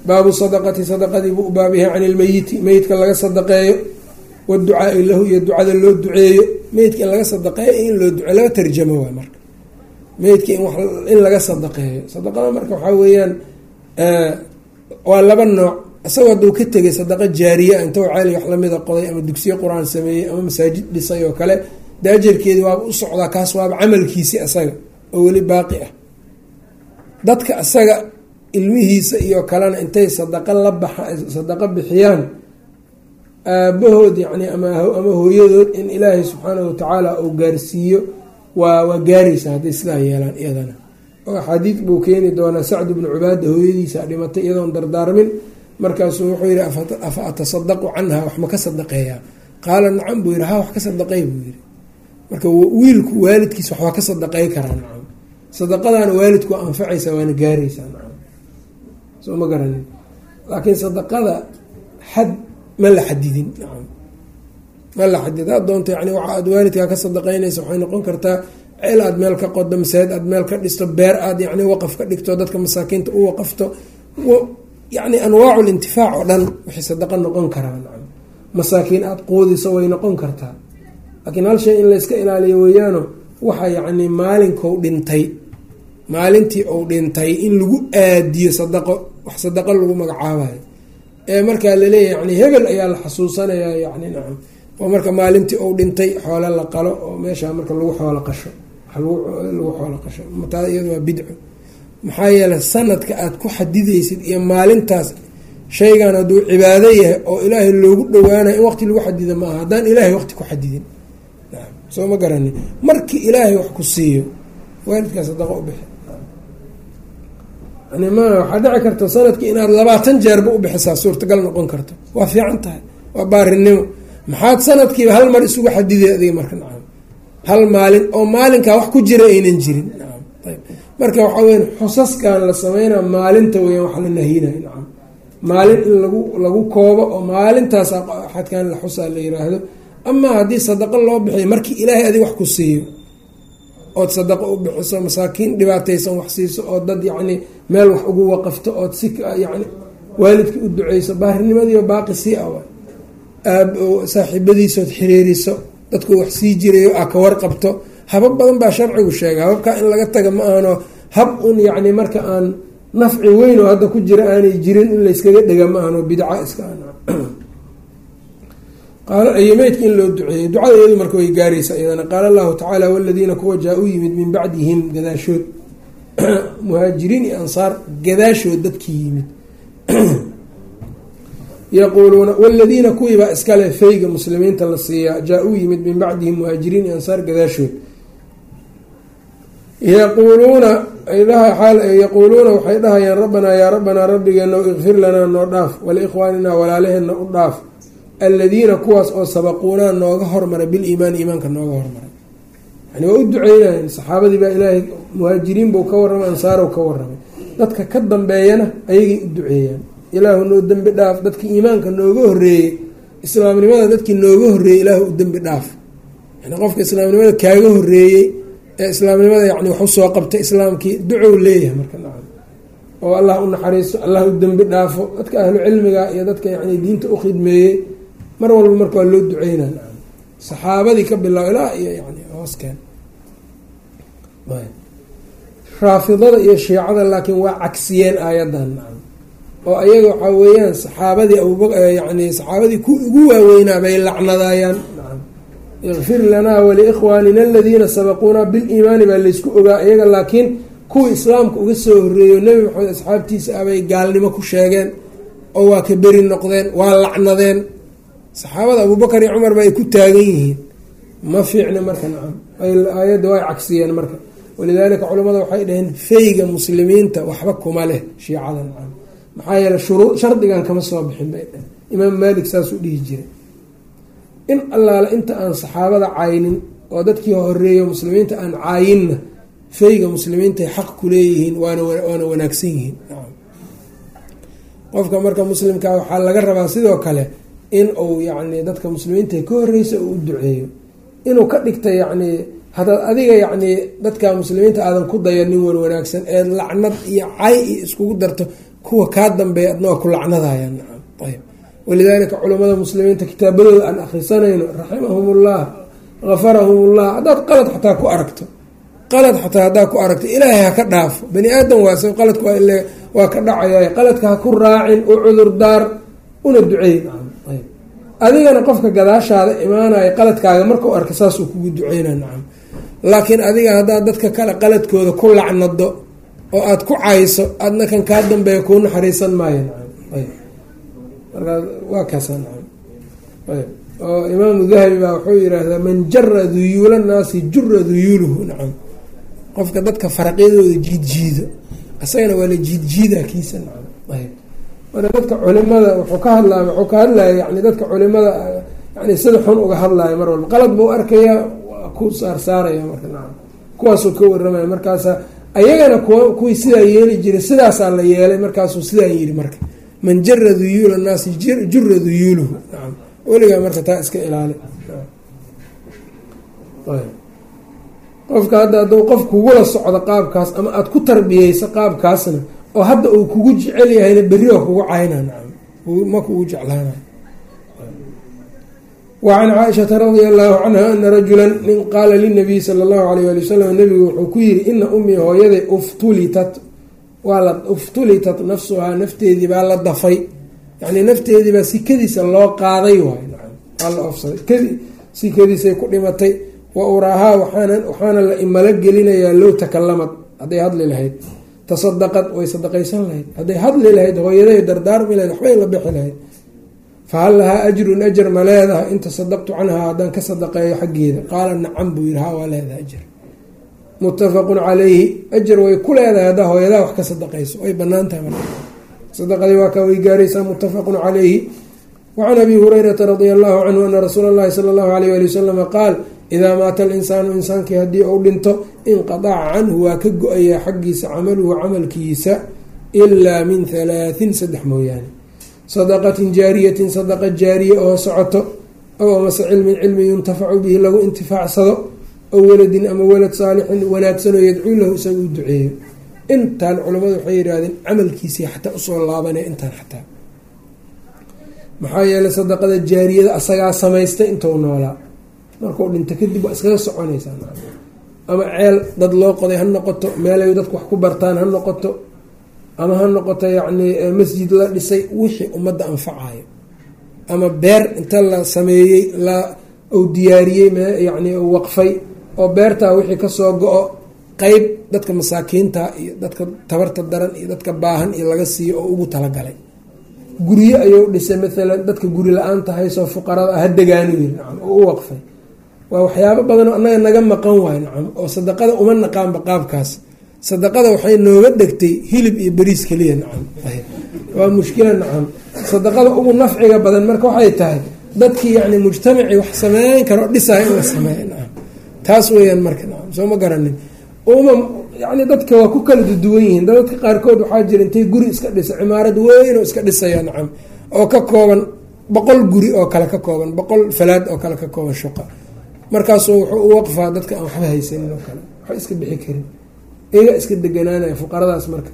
Baabu sadaqati sadaqadii buu u baabyahay can ilmeyiti meyidka laga sadaqeeyo waducaai lahu iyo ducada loo duceeyo meydka in laga sadaqeeyo in loo duceeyo laga tarjamo waay marka. Meydka in laga sadaqeeyo. Sadaqada marka waxaa weeyaan waa laba nooc. Isagoo hadduu ka tegay sadaqa jaariya intou cali wax lamida qoday ama dugsiye qur'aan sameeyey ama masaajid dhisay oo kale de ajarkeedi waaba u socdaa kaas waaba camalkiisi asaga oo weli baaqi ah. Dadka asaga ilmihiisa iyo kalena intay sadaqa la baxa sadaqa bixiyaan aabahood yani ama hooyadood in ilaahay subxaanahu watacaala uu gaarsiiyo waa gaaraysa hadday sidaa yeelaan iyadana. Oo axaadiid buu keeni doonaa sacd bnu cubaada hooyadiisa dhimatay iyadoon dardaarmin. Markaasuu wuxuu yihi afa atasadaqu canha wax ma ka sadaqeeyaa qaala nacam buu yihi ha wax ka sadaqey buu yihi marka wiilku waalidkiis waxbaa ka sadaqey karaa nacam. Sadaqadaana waalidku waa anfacaysaa waana gaaraysaa nacam. Soo ma garanin laakiin sadaqada xad ma la xadidin. Ma la xadid. Had doonto yani waxa aad waalidkaa ka sadaqeynaysa waxay noqon kartaa ceel aad meel ka qodo masaajid aad meel ka dhisto beer aad yani waqaf ka dhigto dadka masaakiinta u waqafto yani anwaacu lintifaac oo dhan waxay sadaqa noqon karaa nacam masaakiin aada quudiso way noqon kartaa. Laakiin hal shay in layska ilaaliyo weeyaano waxa yacni maalinkou dhintay. Maalintii uu dhintay in lagu aadiyo sadaqo wax sadaqo lagu magacaabayo ee markaa la leeyahay yani hebel ayaa la xasuusanayaa yani nacam. Oo marka maalintii uu dhintay xoole la qalo oo meeshaa marka lagu xoolo qasho. Lagu xoolo qasho. Taa iyadu waa bidco maxaa yeeley sanadka aada ku xadidaysid iyo maalintaas shaygan hadduu cibaado yahay oo ilaahay loogu dhawaanayo in waqti lagu xadido ma aha haddaan ilaahay waqti ku xadidin. Soo ma garani markii ilaahay wax ku siiyo waalidkaa sadaqa u bixi ma waxaa dhici karta sannadkii inaad labaatan jeerba u bixisaa suurtagal noqon karto. Waa fiican tahay waa baarinimo. Maxaad sanadkiiba hal mar isugu xadiday adiga marka nacam hal maalin oo maalinkaa wax ku jira aynan jirin nacam ayb marka waxaa weya xusaskan la sameynaa maalinta weya wax la nahinayo nacam maalin in lagu lagu koobo oo maalintaas xadkan la xusaa la yiraahdo. Amaa haddii sadaqo loo bixiyo markii ilaahay adig wax ku siiyo ood sadaqo u bixiso masaakiin dhibaataysan wax siiso oo dad yacni meel wax ugu waqafto ood si yani waalidkii u duceyso baarinimadiiba baaqi sii awa. Aab saaxiibadiisood xiriiriso dadku wax sii jirayo aa ka warqabto. Habab badan baa sharcigu sheegay hababkaa in laga taga ma ahano hab un yacni marka aan nafci weyn oo hadda ku jira aanay jirin in layskaga dhega ma ahano bidca iska iyo meydka in loo duceeyey ducada iyadu marka way gaaraysa iyadana. Qaala allahu tacaala waladiina kuwa jaa-u yimid min bacdihim gadaashood. Muhaajiriin iyo ansaar gadaashood dadkii yimid. Yaquuluuna waladiina kuwiibaa iskale fayga muslimiinta la siiyaa jaa-u yimid min bacdihim muhaajiriin iyo ansaar gadaashood. Yaquuluuna yaquuluuna waxay dhahayaan rabbanaa yaa rabbanaa rabbigeena ikfir lanaa noo dhaaf waliikhwaaninaa walaalaheenna u dhaaf aladiina kuwaas oo sabaquunaa nooga hormaray biliimaani iimaanka nooga hormaray. Yani waa u duceynayan saxaabadii baa ilaahay muhaajiriin buu ka warramay ansaarow ka warramay. Dadka ka dambeeyana ayagay u duceeyaan ilaahu noo dembi dhaaf dadkii iimaanka nooga horeeyey islaamnimada dadkii nooga horeeyey ilaahu u dembi dhaaf. Yani qofka islaamnimada kaaga horeeyey ee islaamnimada yani wax u soo qabtay islaamkii ducow leeyahay marka nacam oo allah u naxariisto allah u dembi dhaafo dadka ahlu cilmiga iyo dadka yani diinta u khidmeeyey mar walba marka waa loo duceynaa nacam saxaabadii ka bilaabo ilaa iyo yani hoosken raafidada iyo shiicada laakiin waa cagsiyeen aayadan oo ayaga waxaa weeyaan saxaabadii abuba yani saxaabadii ku ugu waaweynaa bay lacnadaayaan ikfir lanaa waliikhwaanina aladiina sabaquuna biliimaani baa laysku ogaa iyaga laakiin kuwii islaamka uga soo horeeyo nebi maxamed asxaabtiisa abay gaalnimo ku sheegeen oo waa ka beri noqdeen waa lacnadeen saxaabada abuubakar iyo cumarba ay ku taagan yihiin. Ma fiicna marka nacam. Aayadda way cagsiyeen marka. Walidaalika culamada waxay dhaheen feyga muslimiinta waxba kuma leh shiicada nacam. Maxaa yeele shuruu shardigan kama soo bixin bay dhaheen. Imaam maalik saasuu dhihi jiray. In allaale inta aan saxaabada caynin oo dadkii horeeyo muslimiinta aan caayinna feyga muslimiintaay xaq ku leeyihiin waana wanaagsan yihiin qofka marka muslimkaa waxaa laga rabaa sidoo kale in uu yacni dadka muslimiinta ka horeysa uu u duceeyo. Inuu ka dhigta yacni haddaad adiga yacni dadka muslimiinta aadan ku dayanin wan wanaagsan ee lacnad iyo cay iyo iskugu darto kuwa kaa dambeeya adna waa ku lacnadayaan nacam ayb walidaalika culamada muslimiinta kitaabadooda aan akhrisanayno raximahumullah hafarahumullah haddaad qalad xataa ku aragto qalad xataa haddaad ku aragto ilaahay ha ka dhaafo. Bani aadam waase qaladka waa ka dhacaya qaladka ha ku raacin u cudur daar una duceey adigana qofka gadaashaada imaanaya qaladkaaga markau arka saasuu kugu duceyna nacam. Laakiin adiga haddaad dadka kale qaladkooda ku lacnado oo aada ku cayso adna kan kaa dambeeya kuu naxariisan maayo nacam. Waa kaasa nacam. Oo imaamu dahabi baa wuxuu yiraahdaa man jara duyuula naasi jura duyuuluhu nacam. Qofka dadka faraqyadooda jiidjiido isagana waa la jiidjiida kiisa nacam marka dadka culimada wuxuu ka hadlay wuxuu ka hadlaya yani dadka culimada yani sida xun uga hadlaya mar walba. Qalad buu arkaya waa ku saarsaaraya marka nacam kuwaasuu ka waramaya markaasa ayagana kuwa kuwii sidaa yeeli jiray sidaasaa la yeelay markaasuu sidaa yiri marka. Man jara duyuula naasi jura duyuuluhu nacam weligaa marka taa iska ilaali. Qofka hadda hadduu qof kugula socdo qaabkaas ama aada ku tarbiyeyso qaabkaasna oo hadda uu kugu jecel yahayna berri oo kugu cayna nacam ma kugu jeclaanayo wacan caaishata radia allahu canha ana rajulan nin qaala linabiyi sala allahu alayh ali wasalam nabigu wuxuu ku yiri ina ummii hooyaday uftulitat waa uftulitat nafsuhaa nafteedii baa la dafay. Yacni nafteediibaa sikadiisa loo qaaday waay nacam waa la ofsaday. Kadi sikadiisay ku dhimatay. Wa uraahaa waxaana la imalo gelinayaa low takalamad hadday hadli lahayd tasadaqad way sadaqaysan lahayd. Hadday hadli lahayd hooyaday dardaarmi lahayd waxbay la bixi lahayd. Fahal lahaa ajrun ajar ma leedaha in tasadaqtu canhaa haddaan ka sadaqeeyo xaggeeda. Qaala nacam buu yihi haa waa leedaha ajar muttafaqun calayhi ajar way ku leedahay haddaa hooyadaa wax ka sadaqayso way bannaan tahay marka. Sadaqadii waa kaa way gaaraysaa muttafaqun calayhi. Wacan abi hurayrata radia allahu canhu ana rasuula allahi sala allahu alayh ali wasalama qaal idaa maata alinsaanu insaankii haddii uu dhinto inqadaca canhu waa ka go'ayaa xaggiisa camaluhu camalkiisa ilaa min halaatin saddex mooyaane sadaqatin jaariyatin sadaqa jaariya oo socoto ow amase cilmin cilmi yuntafacu bihi lagu intifaacsado ow waladin ama walad saalixin wanaagsanoo yadcuu lahu isaga u duceeyo intaan culammadu waxay yidhaahdeen camalkiisii xataa u soo laabanaya intaan xataa maxaa yeeley sadaqada jaariyada asagaa samaystay intuu noolaa markuu dhinto kadib waa iskaga soconaysaa ama ceel dad loo qoday ha noqoto meelay dadku wax ku bartaan ha noqoto ama ha noqoto yacnii masjid la dhisay wixii ummadda anfacayo ama beer inta la sameeyey la uu diyaariyey yacni uu waqfay oo beertaa wixii ka soo go-o qeyb dadka masaakiinta iyo dadka tabarta daran iyo dadka baahan iyo laga siiyo oo ugu talagalay. Guryo ayuu dhisay maalan dadka guri la'aanta haysoo fuqarada ha degaanu yiri oo u waqfay waa waxyaabo badanoo annaga naga maqan waay nacam oo sadaqada uma naqaanba qaabkaas. Sadaqada waxay nooga dhegtay hilib iyo beriis keliya nacam. Waa mushkila nacam. Sadaqada ugu nafciga badan marka waxay tahay dadkii yacni mujtamacii wax sameyn karo dhisayo in la sameeyo nacam. Taas weeyaan marka nacam soo ma garanin. Uma yani dadka waa ku kala duduwan yihiin. Dadka qaarkood waxaa jira intay guri iska dhisa cimaarad weyn oo iska dhisaya nacam oo ka kooban boqol guri oo kale ka kooban boqol falaad oo kale ka kooban shuqa markaasuu wuxuu u waqfaa dadka aan waxba haysanin oo kale. Waxba iska bixi karin. Iyaga iska deganaanaya fuqaradaas marka.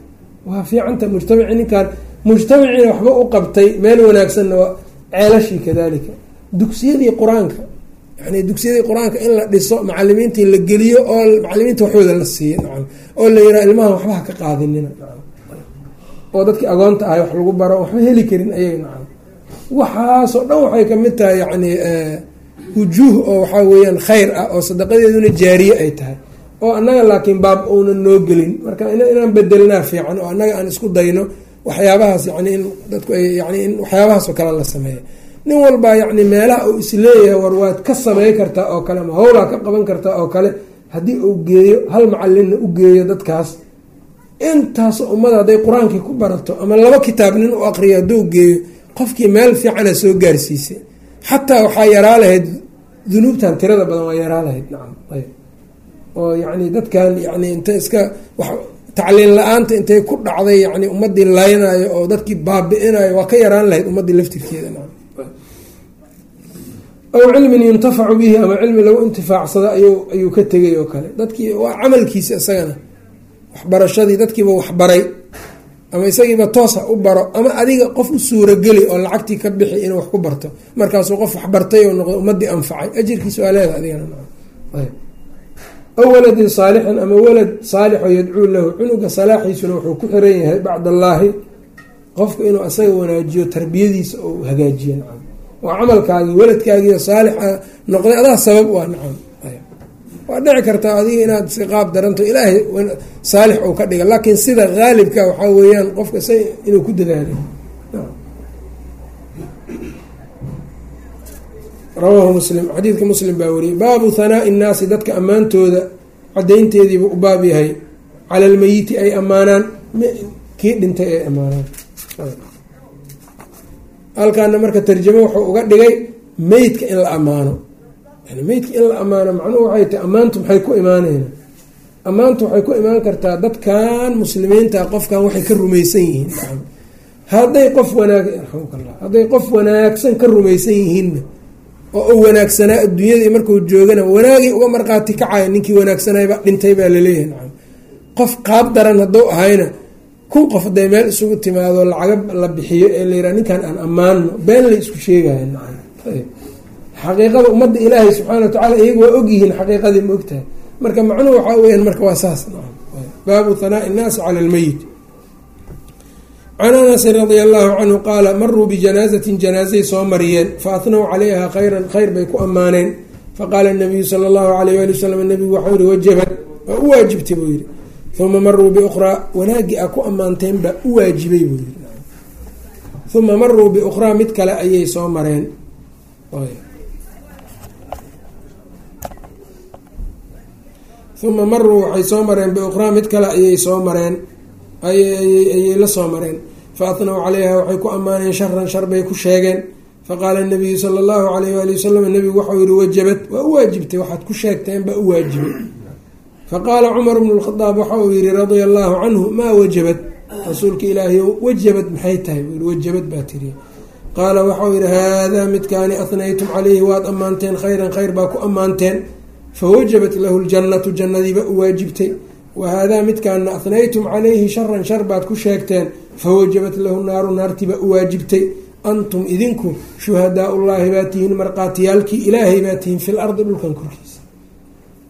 Waa fiicanta mujtamaci ninkaan. Mujtamaciina waxba u qabtay meel wanaagsanna waa ceelashii kadalika dugsiyadii qur'aanka yani dugsiyadii qur'aanka in la dhiso macalimiintii la geliyo oo macalimiinta waxooda la siiyo nacam oo la yiraa ilmaha waxbaha ka qaadinina oo dadkii agoonta ahay wax lagu baro waxba heli karin ayaga nacam. Waxaasoo dhan waxay ka mid tahay yani wujuuh oo waxaa weeyaan khayr ah oo sadaqadeeduna jaariye ay tahay. Oo annaga laakiin baab uunan noo gelin. Marka inaan bedelnaa fiican oo annaga aan isku dayno waxyaabahaas yani in dadku yani in waxyaabahaas kale la sameeya nin walbaa yacni meelaha uu is leeyahay war waad ka samey kartaa oo kale ama howlaa ka qaban kartaa oo kale haddii uu geeyo hal macalinna u geeyo dadkaas. Intaas ummada hadday qur'aankii ku barato ama laba kitaab nin u aqriyo hadduu geeyo qofkii meel fiicana soo gaarsiisay xataa waxaa yaraa lahayd dunuubtan tirada badan waa yaraa lahayd nacam ayb. Oo yacni dadkan yani inta iska tacliin la'aanta intay ku dhacday yani ummadii laynayo oo dadkii baabi'inayo waa ka yaraan lahayd ummadii laftirkeeda nacam aw cilmin yuntafacu bihi ama cilmi lagu intifaacsado ayuu ka tegay oo kale. Dadkii waa camalkiisa isagana waxbarashadii dadkiiba waxbaray ama isagiiba toosa u baro ama adiga qof u suurageli oo lacagtii ka bixi inuu wax ku barto. Markaasuu qof waxbartay noqdo ummadii anfacay. Ajirkiisa waa leeda aw waladin saalixin ama walad saalixoo yadcuu lahu cunuga salaaxiisuna wuxuu ku xiran yahay bacd allaahi qofku inuu asaga wanaajiyo tarbiyadiisa oo hagaajiyo nacam. Waa camalkaagii waladkaagiio saalixa noqday adaa sabab waa nacam waa dhici kartaa adiga inaad si qaab daranto. Ilaahay saalix uu ka dhiga laakiin sida haalibka waxaa weeyaan qofka sa inuu ku dadaalo rawaahu muslim. Xadiidka muslim baa wariyey. Baabu hanaai nnaasi dadka ammaantooda cadaynteediiba u baab yahay. Cala almeyiti ay ammaanaan. Kii dhintay ay ammaanaan. Halkaana marka tarjamo wuxuu uga dhigay meydka in la ammaano yani meydka in la ammaano macnuhu waxay tahay ammaantu maxay ku imaanayna ammaantu waxay ku imaan kartaa dadkan muslimiinta qofkan waxay ka rumaysan yihiin. Hadday qof wanaag raxamkalla hadday qof wanaagsan ka rumaysan yihiinna oo u wanaagsanaa adduunyadii markuu joogana wanaagii uga marqaati kacaya ninkii wanaagsanayba dhintay baa la leeyahay nacam qof qaab daran hadduu ahayna kun qof hadday meel isugu timaado lacaga la bixiyo ee la yidhaha ninkan aan ammaanno been la isku sheegaya nacam xaqiiqada ummadda ilaahay subxaana wa tacala iyagu waa ogyihiin xaqiiqadii ma ogtahay. Marka macnuhu waxaa weyaan marka waa saas. Baabu hanaai innaasi cala almeyit can anasin radia allahu canhu qaala maruu bijanaazatin janaazay soo mariyeen fa ahnaw calayha khayran khayr bay ku ammaaneen. Faqaala nabiyu sala allahu alayh ali wasalam nabigu waxau yihi wajabat waa u waajibtay buu yihi uma maruu biukhraa wanaagii a ku ammaanteen baa u waajibay buu yihi uma maruu biukhraa mid kale ayay soo mareen uma maruu waxay soo mareen biukhraa mid kale ayay soo mareen ayay la soo mareen fa ahnaw calayha waxay ku ammaaneen sharan shar bay ku sheegeen faqaala nabiyu sala allahu alayh waali wasalam nabigu waxau yihi wajabad waa u waajibtay waxaad ku sheegteen baa u waajibay faqaala cumar bnu lkhadaab waxa uu yihi radia allahu canhu maa wajabad rasuulka ilaahay wajabad maxay tahay buu yihi wajabad baa tiri qaala waxau yihi haadaa midkaani ahnaytum calayhi waad ammaanteen khayran khayr baa ku ammaanteen fawajabat lahu ljannatu jannadiiba u waajibtay wa haadaa midkaana ahnaytum calayhi sharan shar baad ku sheegteen fawajabat lahu naaru naartiiba u waajibtay antum idinku shuhadaa ullaahi baa tihiin marqaatiyaalkii ilaahay baa tihiin fil ardi dhulkan korkiisa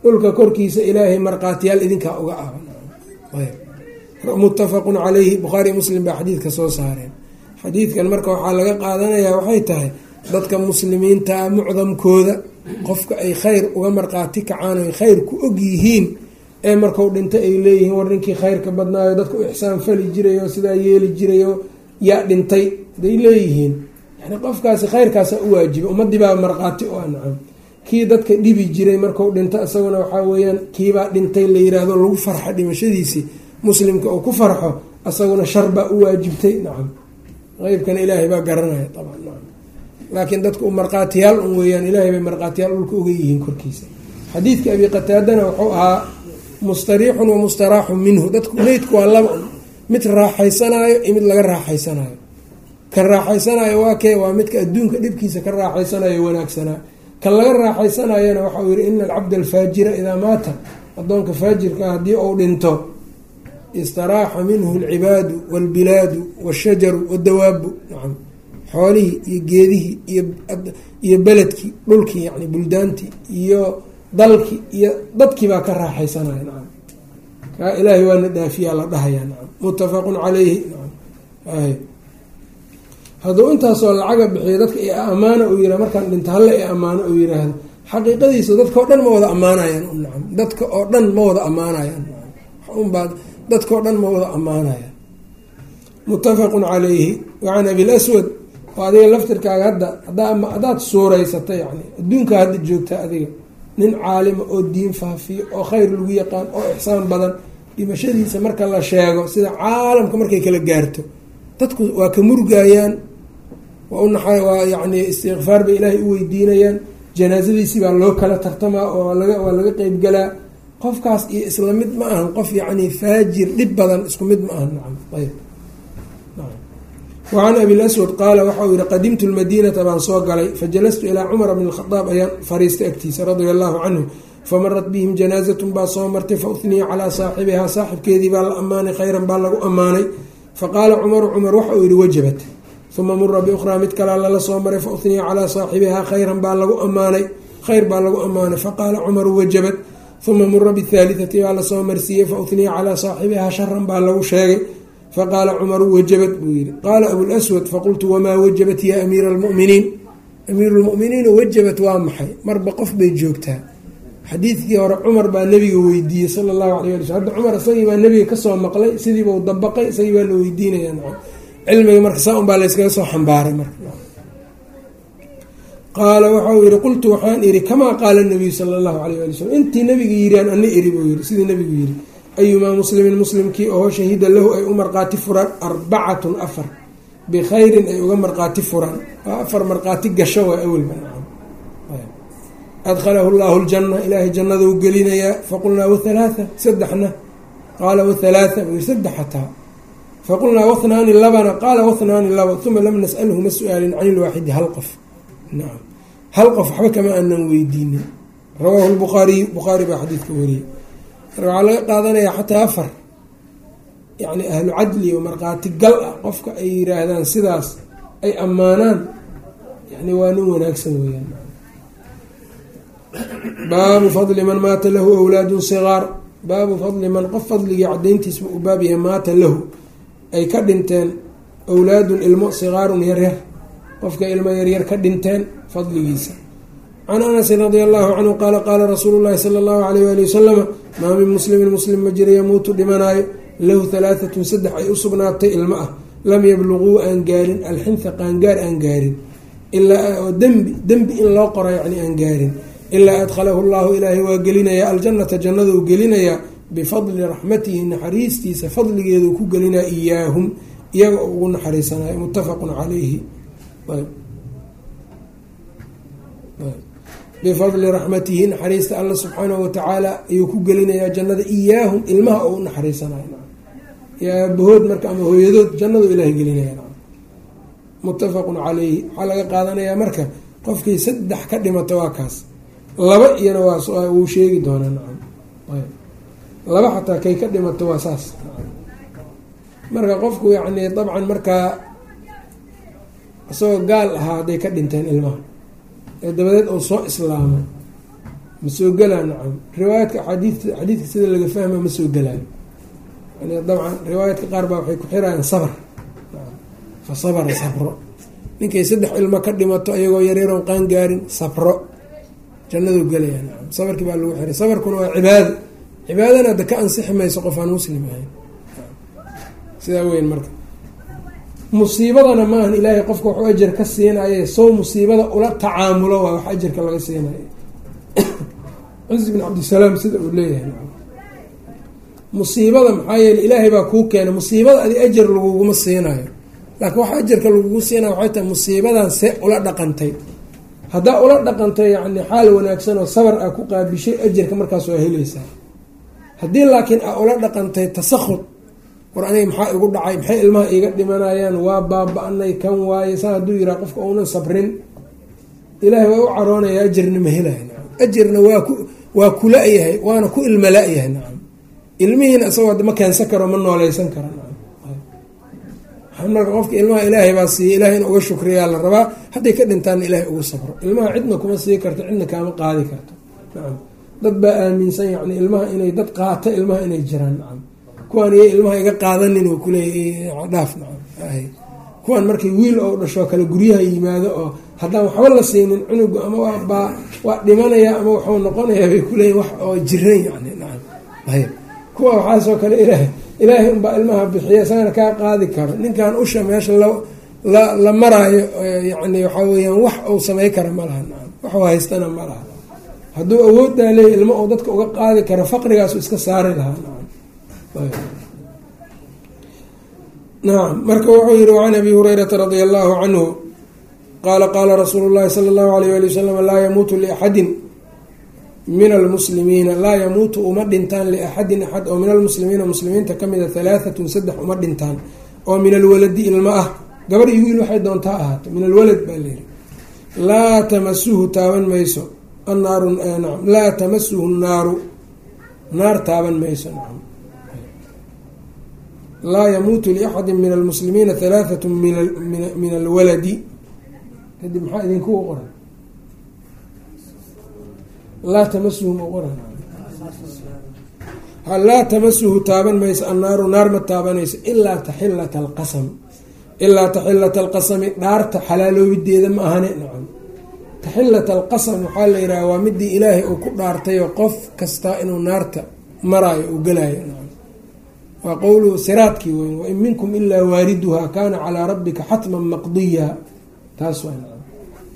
dhulka korkiisa ilaahay marqaatiyaal idinkaa uga amuttafaqun calayhi bukhaari muslim baa xadiidka soo saareen xadiidkan marka waxaa laga qaadanayaa waxay tahay dadka muslimiintaa mucdamkooda qofka ay khayr uga marqaati kacaan oy khayr ku og yihiin ee markau dhinto ay leeyihiin war ninkii khayrka badnaayo dadka u ixsaan fali jiray oo sidaa yeeli jiray oo yaa dhintay haday leeyihiin. Yani qofkaasi khayrkaasa u waajibay ummadii baa marqaati u ancam kii dadka dhibi jiray marku dhinto isaguna waxaa weyaan kiibaa dhintay la yiraahdo lagu farxo dhimashadiisii muslimka uu ku farxo isaguna shar baa u waajibtay nacam. Qeybkana ilaahay baa garanaya laakiin dadku marqaatiyaal un weeyaan ilaahay bay marqaatiyaal dhulka uga yihiin korkiisa. Xadiidka abi qataadana wuxuu ahaa mustariixun wa mustaraaxun minhu. Dadku meydku waa laba un. Mid raaxaysanaayo iyo mid laga raaxaysanaayo. Kan raaxaysanaayo waa kee? Waa midka adduunka dhibkiisa ka raaxaysanayo wanaagsanaa kan laga raaxaysanayana waxau yihi ina alcabda alfaajira idaa maata. Addoonka faajirkaa haddii uu dhinto istaraaxa minhu alcibaadu waalbilaadu waashajaru waddawaabu nacam xoolihii iyo geedihii iyo beledkii dhulkii yani buldaantii iyo dalkii iyo dadkii baa ka raaxaysanaya nacam kaa ilaahay waana dhaafiyaa la dhahayaa. Nacam muttafaqun calayhi. Nacam hadduu intaasoo lacaga bixiyo dadka i ammaana uu yira markaan dhinta halle i ammaano uu yiraahdo xaqiiqadiisa dadka dhan ma wada ammaanayaan nacam dadka oo dhan ma wada ammaanayaan. Unbaa dadka dhan ma wada ammaanayaan. Muttafaqun calayhi. Wacan abilaswad oo adiga laftirkaaga hadda haddaad suuraysata yani adduunka hadda joogta adiga nin caalima oo diin faafiyo oo khayr lagu yaqaan oo ixsaan badan dhimashadiisa marka la sheego sida caalamka markay kala gaarto dadku waa ka murgayaan waa yani istikfaar bay ilaahay u weydiinayaan janaasadiisii baa loo kala tartamaa oo waa laga qeybgalaa qofkaas iyo isla mid ma ahan qof yani faajir dhib badan isku mid ma ahan nacam ayb wacan abi laswad qaala waxauu yihi qadimtu lmadiinata baan soo galay. Fajalastu ilaa cumara bn khadaab ayaan fariistay agtiisa radia allahu canhu famarat bihim janaazatun baa soo martay fa uhniya calaa saaxibihaa saaxibkeedii baa la ammaanay khayran baa lagu ammaanay. Faqaala cumaru cumar waxa uu yihi wajabat. Uma mura biukhraa mid kalaa lala soo maray fa uhniya calaa saaxibihaa khayran baa lagu ammaanay. Khayr baa lagu ammaanay. Faqaala cumaru wajabat. Uma mura bihaalitati baa la soo marsiiyey fa uhniya calaa saaxibihaa sharan baa lagu sheegay faqaala cumaru wajabat buu yihi qaala abulaswad faqultu wamaa wajabat ya amiira almuminiin amiiru lmuminiina wajabat waa maxay marba qof bay joogtaa xadiidkii hore cumar baa nabiga weydiiyey sala allahu alayh ali sl hadda cumar isagii baa nabiga ka soo maqlay sidiibau dabaqay isagii baa la weydiinaya cilmiga marka saa un baa layskaga soo xambaaray marka qaala waxau yihi qultu waxaan ihi kamaa qaala nabiyu sala allahu alayh ali slm intii nabiga yiriaan ana iri buu yihi sidii nabigu yihi ayumaa muslimin muslimkii oo shahida lahu ay u marqaati furaan arbacatun afar bikhayrin ay uga marqaati furaan waa afar marqaati gasho waa awelba adkhalahu llahu ljana ilaahay jannadau gelinayaa faqulnaa wathalaatha saddexna qaala wathalaatha buu yihi saddex xataa faqulnaa wathnaani labana qaala wathnaani laba uma lam nas'alhu ma su'aalin can ilwaaxidi hal qof nacam hal qof waxba kama aanan weydiinin rawaahu lbukhaariyu bukhaari baa xadiidka wariyey marka waxaa laga qaadanayaa xataa afar. Yacni ahlu cadli oo markhaati gal ah qofka ay yiraahdaan sidaas ay ammaanaan yani waa nin wanaagsan weyaan baabu fadli man maata lahu awlaadun sigaar. Baabu fadli man qof fadligii cadayntiisba u baab yahay maata lahu. Ay ka dhinteen awlaadun ilmo sigaarun yaryar qofka ilmo yaryar ka dhinteen fadligiisa. Can anasin radia allahu canhu qaala qaala rasuulu llahi sala allahu alayh waali wasalama maa min muslimin muslim ma jira yamuutu dhimanaayo lahu halaahatun saddex ay u sugnaatay ilmo ah. Lam yabluguu aan gaarin alxintha qaangaar aan gaarin. Ilaa dembi dembi in loo qoro yacni aan gaarin. Ilaa adkhalahu llahu ilaahay waa gelinayaa aljannata jannaduu gelinayaa bifadli raxmatihi naxariistiisa fadligeeduu ku gelinaya iyaahum. Iyaga oo ugu naxariisanayo muttafaqun calayhi bifadli raxmatihi naxariista alla subxaanahu watacaala ayuu ku gelinayaa jannada iyaahum ilmaha oo u naxariisanayo aabahood marka ama hooyadood jannadu ilahay gelinaya. Muttafaqun calayhi waxaa laga qaadanayaa marka qofkii saddex ka dhimata waa kaas. Laba iyana waa wuu sheegi doonaa nacam. Laba xataa kay ka dhimato waa saas. Marka qofku yacni dabcan markaa isagoo gaal ahaa hadday ka dhinteen ilmaha ee dabadeed uu soo islaamo ma soo gelaa nacam. Riwaayaadka xadiid xadiidka sida laga fahma ma soo gelaayo yani dabcan riwaayaadka qaar baa waxay ku xirayaan sabr. Fa sabra sabro. Ninkay saddex ilmo ka dhimato ayagoo yaryaroon qaan gaarin sabro. Jannaduu gelaya nacam. Sabarkii baa lagu xiray. Sabarkuna waa cibaado cibaadana hadda ka ansixi mayso qof aan muslim ahayn. Sidaa weyn marka musiibadana maahan ilaahay qofka waxu ajar ka siinaye sow musiibada ula tacaamulo waa wax ajarka laga siinayo ciz bin cabdisalaam sida uu leeyahay musiibada maxaa yeele ilaahay baa kuu keenay musiibada adi ajar laguguma siinayo. Laakiin waxa ajarka lagugu siinayo waxay tahay musiibadan see ula dhaqantay. Haddaa ula dhaqantay yacni xaal wanaagsan oo sabar ah ku qaabishay ajarka markaas waa helaysaa haddii laakiin aa ula dhaqantay tasakhud war aniga maxaa igu dhacay? Maxay ilmaha iiga dhimanayaan? Waa baaba-anay kan waaye? Saa hadduu yiraa qofka uunan sabrin? Ilaahay waa u caroonaya ajarna ma helaya nacam ajarna waa ku waa kula-yahay waana ku ilma la-yahay nacam ilmihiina isagoo ma keensan karo ma nooleysan karo. Marka qofka ilmaha ilaahay baa siiya ilahay in uga shukriyaa la rabaa hadday ka dhintaana ilaahay ugu sabro. Ilmaha cidna kuma sii karto cidna kaama qaadi karto. Nacam dad baa aaminsan yacni ilmaha inay dad qaato ilmaha inay jiraan. Nacam kuwaan iyo ilmaha iga qaadanin oo kuleeya dhaaf nacam kuwan markii wiil ou dhashoo kale guryaha yimaado oo haddaan waxba la siinin cunugu ama waa waa dhimanaya ama waxuu noqonayaa bay kuleeyihin wax oo jiran yani waxaasoo kale ilaahay ilaahay unbaa ilmaha bixiya isagana kaa qaadi karo. Ninkan usha meesha la maraayo yani waxaa weyaan wax uu samey kara ma laha waxuu haystana ma laha. Hadduu awooddaa leeya ilmo uu dadka uga qaadi karo faqrigaasu iska saari lahaa nacam marka wuxuu yihi wacan abi hurayrata radia allahu canhu qaala qaala rasuulu llahi sala allahu alayh ali wasalam laa yamuutu liaxadin min almuslimiina laa yamuutu uma dhintaan liaxadin axad oo min almuslimiina muslimiinta kamida halaahatun saddex uma dhintaan oo min alwaladi ilma ah. Gabar iyo wiil waxay doontaa ahaato min alwalad baa layihi laa tamasuhu taaban mayso annaaru laa tamasuhu nnaaru naar taaban mayso nacam laa yamuutu liaxadi min almuslimiina halaathatu min alwaladi. Kadib maxaa idinkugu qoran laa tamasuhu ma qoran laa tamasuhu taaban mayso annaaru naar ma taabanayso ilaa taxilata alqasam. Ilaa taxilata alqasami dhaarta xalaaloobideeda ma ahane nacam. Taxilata alqasam waxaa la yidhaha waa midii ilaahay uu ku dhaartayo qof kastaa inuu naarta maraayo uu nacam waa qowluhu siraadkii weyn. Wain minkum ilaa waariduhaa kaana calaa rabbika xatman maqdiya. Taas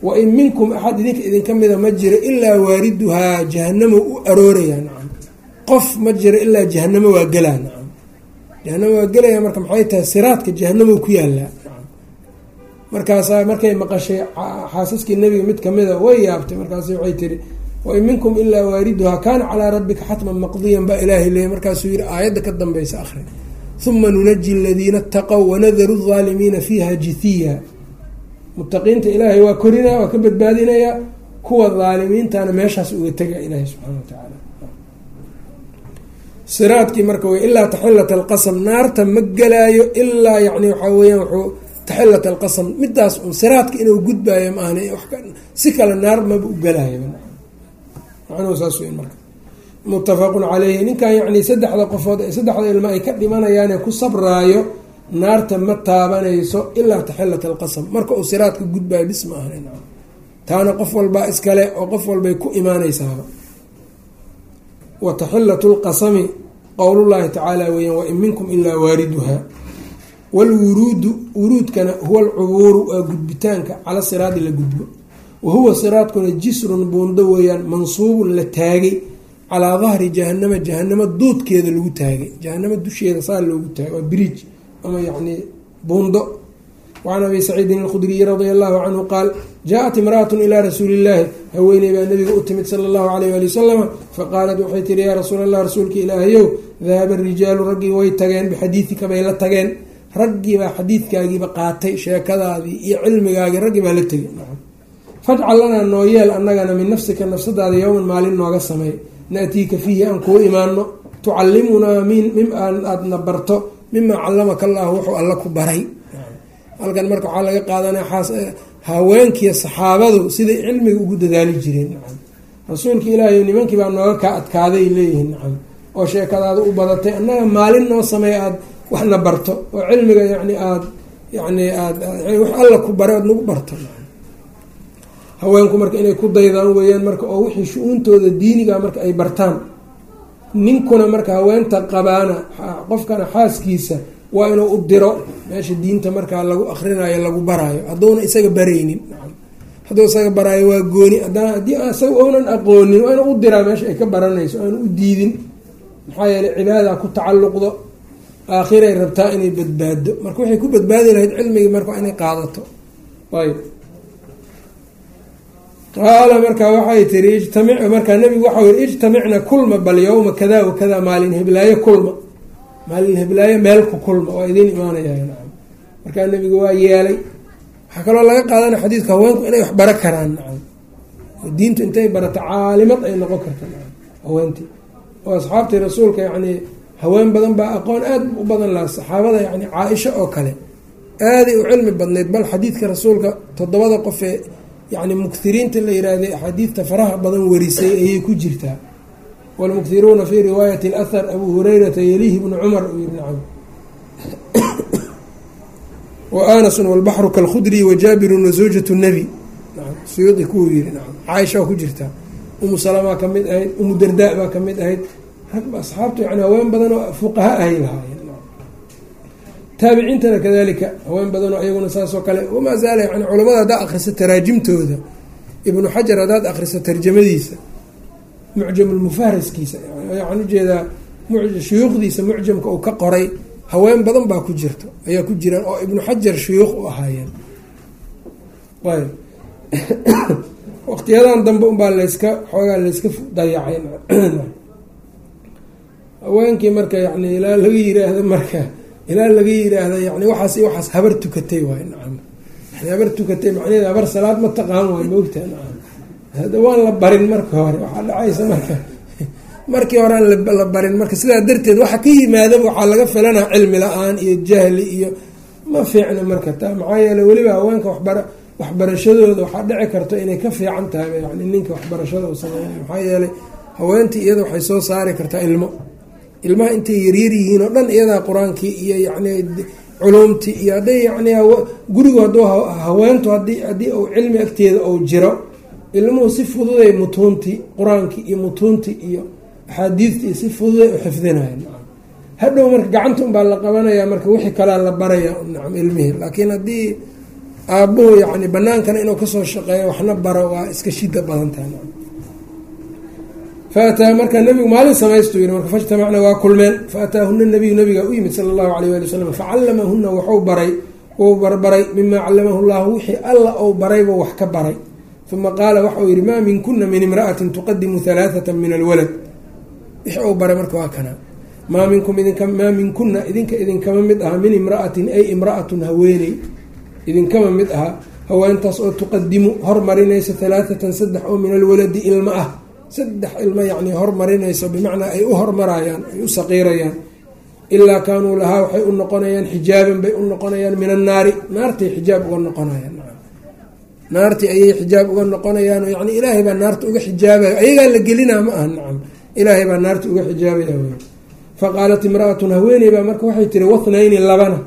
wain minkum axad idinka idinka mida ma jiro ilaa waariduhaa jahanamo u arooraya. Nacam qof ma jiro ilaa jahanamo waa gelaa nacam jahanamo waa gelaya marka maxay tahay siraadka jahanamo ku yaalaa markaasaa markay maqashay xaasaskii nebiga mid kamida way yaabtay. Markaas waxay tiri wain minkum ilaa waariduhaa kaana calaa rabbika xatman maqdiyan baa ilaahay leeyay markaasuu yihi aayadda ka danbeysa akhri. Uma nunaji aladiina ataqow wanadaru alaalimiina fiiha jithiya. Mutaqiinta ilaahay waa korinaya waa ka badbaadinayaa kuwa daalimiintana meeshaas uga tega ilaahay subxaana wa siraadkii marka wey ilaa taxilata alqasam naarta ma gelaayo ilaa yani waxaa weyaan wuxuu taxilata alqasam midaas un siraadka inuu gudbaayo ma ahna si kale naar maba u gelaayo macnuhu saas weyn marka muttafaqun caleyhi ninkan yacni saddexda qofood saddexda ilmo ay ka dhimanayaane ku sabraayo naarta ma taabanayso ilaa taxilata alqasam. Marka uu siraadka gudbaayo bis ma ahna taana qof walbaa iskale oo qof walbay ku imaanaysaaba. Wa taxilatu lqasami qowlullaahi tacaala weeyaan wain minkum ilaa waariduha. Waalwuruudu wuruudkana huwa alcubuuru waa gudbitaanka cala siraadi la gudbo wa huwa siraadkuna jisrun buundo weeyaan mansuubun la taagay calaa dahri jahanama jahanamo doodkeeda lagu taagay jahanamo dusheeda saa loogu taagay waa biriij ama yacni buundo wacan abi saciidin alkhudriyi radia allahu canhu qaal jaa-at imraatun ilaa rasuuli illaahi haweeney baa nabiga u timid sala allahu alayh ali wasalama faqaalat waxay tihi yaa rasuul allah rasuulka ilaahayow dahaba arijaalu raggii way tageen bixadiidika bay la tageen raggiibaa xadiidkaagiiba qaatay sheekadaadii iyo cilmigaagii raggii baa la tegay fajcal lanaa noo yeel annagana min nafsika nafsadaada yowman maalin nooga sameey naatiika fiihi aan kuu imaano tucallimunaa mim aadna barto mimaa callamaka allahu wuxuu alla ku baray. Halkan marka waxaa laga qaadanaya haweenkiiyo saxaabadu siday cilmiga ugu dadaali jireen. Nacam rasuulka ilaahay nimankii baa nooga kaa adkaaday leeyihiin nacam. Oo sheekadaada u badatay annaga maalin noo sameey aada waxna barto oo cilmiga yani aada yani aad wax alla ku baray oad nagu barto haweenku marka inay ku daydaan weeyaan marka oo wixii shu-uuntooda diiniga marka ay bartaan. Ninkuna marka haweenta qabaana qofkana xaaskiisa waa inuu u diro. Meesha diinta markaa lagu akrinayo lagu baraayo. Hadduuna isaga baraynin. Hadduu isaga baraayo waa gooni. Haddii isaga ounan aqoonin waa inuu u diraa. Meesha ay ka baranayso aanu u diidin. Maxaa yeeley cibaada ku tacalluqdo. Aakhiray rabtaa inay badbaado marka waxay ku badbaadi lahayd cilmigii marka inay qaadato. Ayb qaala markaa waxay tiri ijtamic markaa nabigu waxau yihi ijtamicna kulma bal yowma kada wa kada maalin heblaayo kulma maalin heblaayo meelku kulma waa idiin imaanaya markaa nabigu waa yeelay waxaa kaloo laga qaadanaya xadiidka haweenku inay wax bara karaan nacam oo diintu intay barato caalimad ay noqon karta nacam haweentii oo asxaabtii rasuulka yacni haween badan baa aqoon aada u badan laha saxaabada yani caa-isha oo kale aaday u cilmi badnayd bal xadiidka rasuulka toddobada qofee yani mukiriinta la yiraahday axaadiidta faraha badan warisay ayay ku jirtaa wlmukiruuna fi riwaayati اlahar abu hurayrata yalihi bnu cumar uu yiri nacam wa anasun walbaxru kalkhudri wajaabirun wasawjatu nebi suyuudi kuwuu yiri nacam caaisha ku jirtaa umu salamaa ka mid ahayd umu dardaa baa ka mid ahayd ragba asxaabtu yani haween badan oo fuqaha ahay lahaayeen taabiciintana kadalika haween badanoo iyaguna saasoo kale wamaa zaala yani culamada haddaa akrisa taraajimtooda ibnu xajar haddaad akrisa tarjamadiisa mucjamulmufahraskiisa waxaan u jeedaa shuyuukhdiisa mucjamka uu ka qoray haween badan baa ku jirto ayaa ku jiraan oo ibnu xajar shuyuukh u ahaayeen. Ayb waqtiyadan dambe unbaa layska xoogaa layska dayacay haweenkii marka yani ilaa laga yiraahdo marka ilaa laga yiraahda yani waxaas waxaas habar tukatay waay nacam. Yani habar tukatay macnaheed habar salaad ma taqaan waay maogta nacam. Hada waan la barin marka hore waxaa dhacaysa marka. Markii hore aan la barin marka sidaa darteed waxa ka yimaadaba waxaa laga filanaa cilmi la'aan iyo jahli iyo ma fiicna marka. Taa maxaa yeele weliba haweenka waxbara waxbarashadooda waxaa dhici karto inay ka fiican tahay yani ninka waxbarashada u sameynay maxaa yeelay haweentii iyada waxay soo saari kartaa ilmo ilmaha intay yaryar yihiin oo dhan iyadaa qur'aankii iyo yani culuumtii iyo hadday yani gurigu hadduu haweentu haddii haddii uu cilmi agteeda ou jiro ilmuhu si fududay mutuuntii qur'aankii iyo mutuuntii iyo axaadiidtii iyo si fududay u xifdinayan hadhow marka gacanta unbaa la qabanayaa marka wixii kalea la baraya nacam ilmihii. Laakiin haddii aabuhu yani banaankana inuu ka soo shaqeeyo waxna baro waa iska shida badan tahay faataa marka nabigu maalin samaystu yii marka fajtamacna waa kulmeen faataahuna nabiyu nabiga u yimid sala allahu alayh ali wasalam facallamahuna waxuu baray wuu barbaray mimaa callamahu llahu wixii alla ou barayba wax ka baray uma qaala waxauu yihi maa minkuna min imra'atin tuqadimu halaathata min alwalad wixii uu baray marka waa kana maa minkum maa minkuna idinka idinkama mid aha min imra'atin ay imra'atun haweeney idinkama mid aha haweentaas oo tuqadimu hormarinaysa halaathatan saddex oo min alwaladi ilma ah saddex ilmo yacni hormarinayso bimacnaa ay u hormarayaan ay u saqiirayaan ilaa kaanuu lahaa waxay u noqonayaan xijaaban bay u noqonayaan min annaari. Naartay xijaab uga noqonayaan naartii ayay xijaab uga noqonayaan yani ilaahay baa naarta uga xijaabaya. Ayagaa la gelinaa ma aha nacam ilaahay baa naarta uga xijaabaya wy faqaalat imra-atun haweeney baa marka waxay tiri wathnayni labana.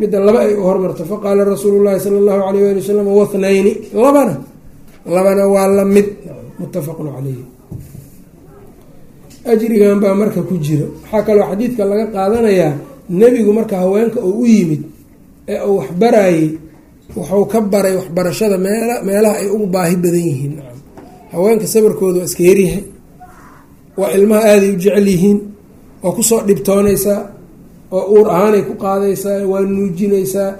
Midda laba ay u hormarto. Faqaala rasuulu llahi sala allahu alayh ali wasalam wathnayni labana. Labana waa la mid muttafaqun caleyhi ajrigan baa marka ku jiro. Waxaa kaloo xadiidka laga qaadanayaa nebigu marka haweenka uu u yimid ee uu waxbarayey wuxuu ka baray waxbarashada meel meelaha ay ugu baahi badan yihiin. Haweenka sabarkooda waa iska yaryahay waa ilmaha aaday u jecel yihiin waa ku soo dhibtoonaysaa oo uur ahaanay ku qaadaysaa waa nuujinaysaa.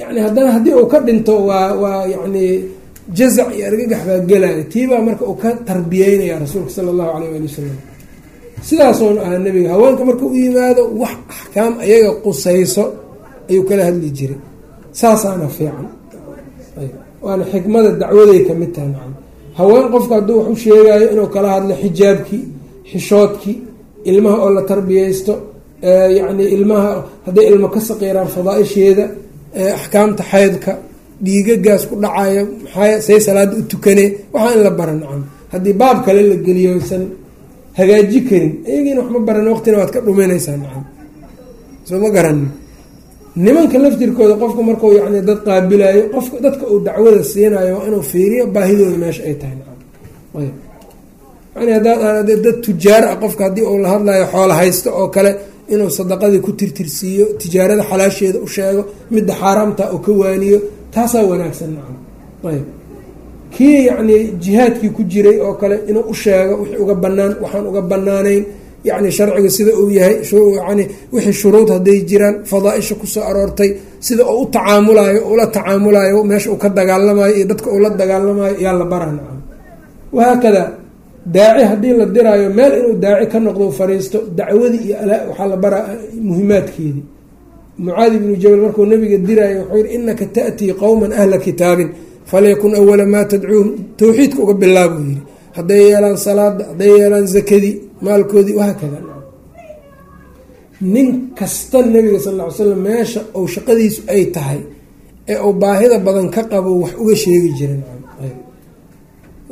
Yani haddana haddii uu ka dhinto waa waa yacni jazac iyo argagax baa gelaya tiibaa marka uu ka tarbiyeynaya rasuulka sala allahu alayh ali wasalam sidaasoon aha nebiga haweenka marka u yimaado wax axkaam ayaga qusayso ayuu kala hadli jiray. Saasaana fiican. Waana xikmada dacwaday ka mid tahay nacam haween qofka hadduu wax u sheegayo inuu kala hadlo xijaabkii xishoodkii ilmaha oo la tarbiyeysto yacni ilmaha hadday ilmo ka saqiiraan fadaa-isheeda axkaamta xaydka dhiigagaas ku dhacaya maxaa say salaada u tukane waxaa in la bara nacam haddii baab kale la geliyo san hagaaji karin. Iyagiina waxma baran waqtina waad ka dhuminaysaa nacam soo ma garanin nimanka laftirkooda qofka markuu yani dad qaabilayo qofka dadka uu dacwada siinayo waa inuu fiiriyo baahidooda meesha ay tahay ayb yani haddaad dad tujaar ah qofka haddii uu la hadlayo xoola haysto oo kale inuu sadaqadii ku tirtirsiiyo tijaarada xalaasheeda u sheego midda xaaraamta uu ka waaniyo taasaa wanaagsan nacam ayb kii yacni jihaadkii ku jiray oo kale inuu u sheego wixii uga banaan waxaan uga banaanayn yacni sharciga sida uu yahay yani wixii shuruud hadday jiraan fadaa-isha ku soo aroortay sida uu u tacaamulayo ula tacaamulayo meesha uu ka dagaalamayo iyo dadka uu la dagaalamayo yaa la baraa nacam. Wahaakada daaci haddii la diraayo meel inuu daaci ka noqdo fariisto dacwadii iyo waxaa la baraa muhimaadkeedii mucaadi bnu jabal markuu nabiga diraayo wuxuu yihi inaka ta'tii qowman ahla kitaabin falyakun awala maa tadcuuhum towxiidka uga bilaabuu yidhi hadday yeelaan salaada hadday yeelaan zakadii maalkoodii wahaakada nin kasta nabiga sal ll slam meesha uu shaqadiisu ay tahay ee uu baahida badan ka qabo wax uga sheegi jiray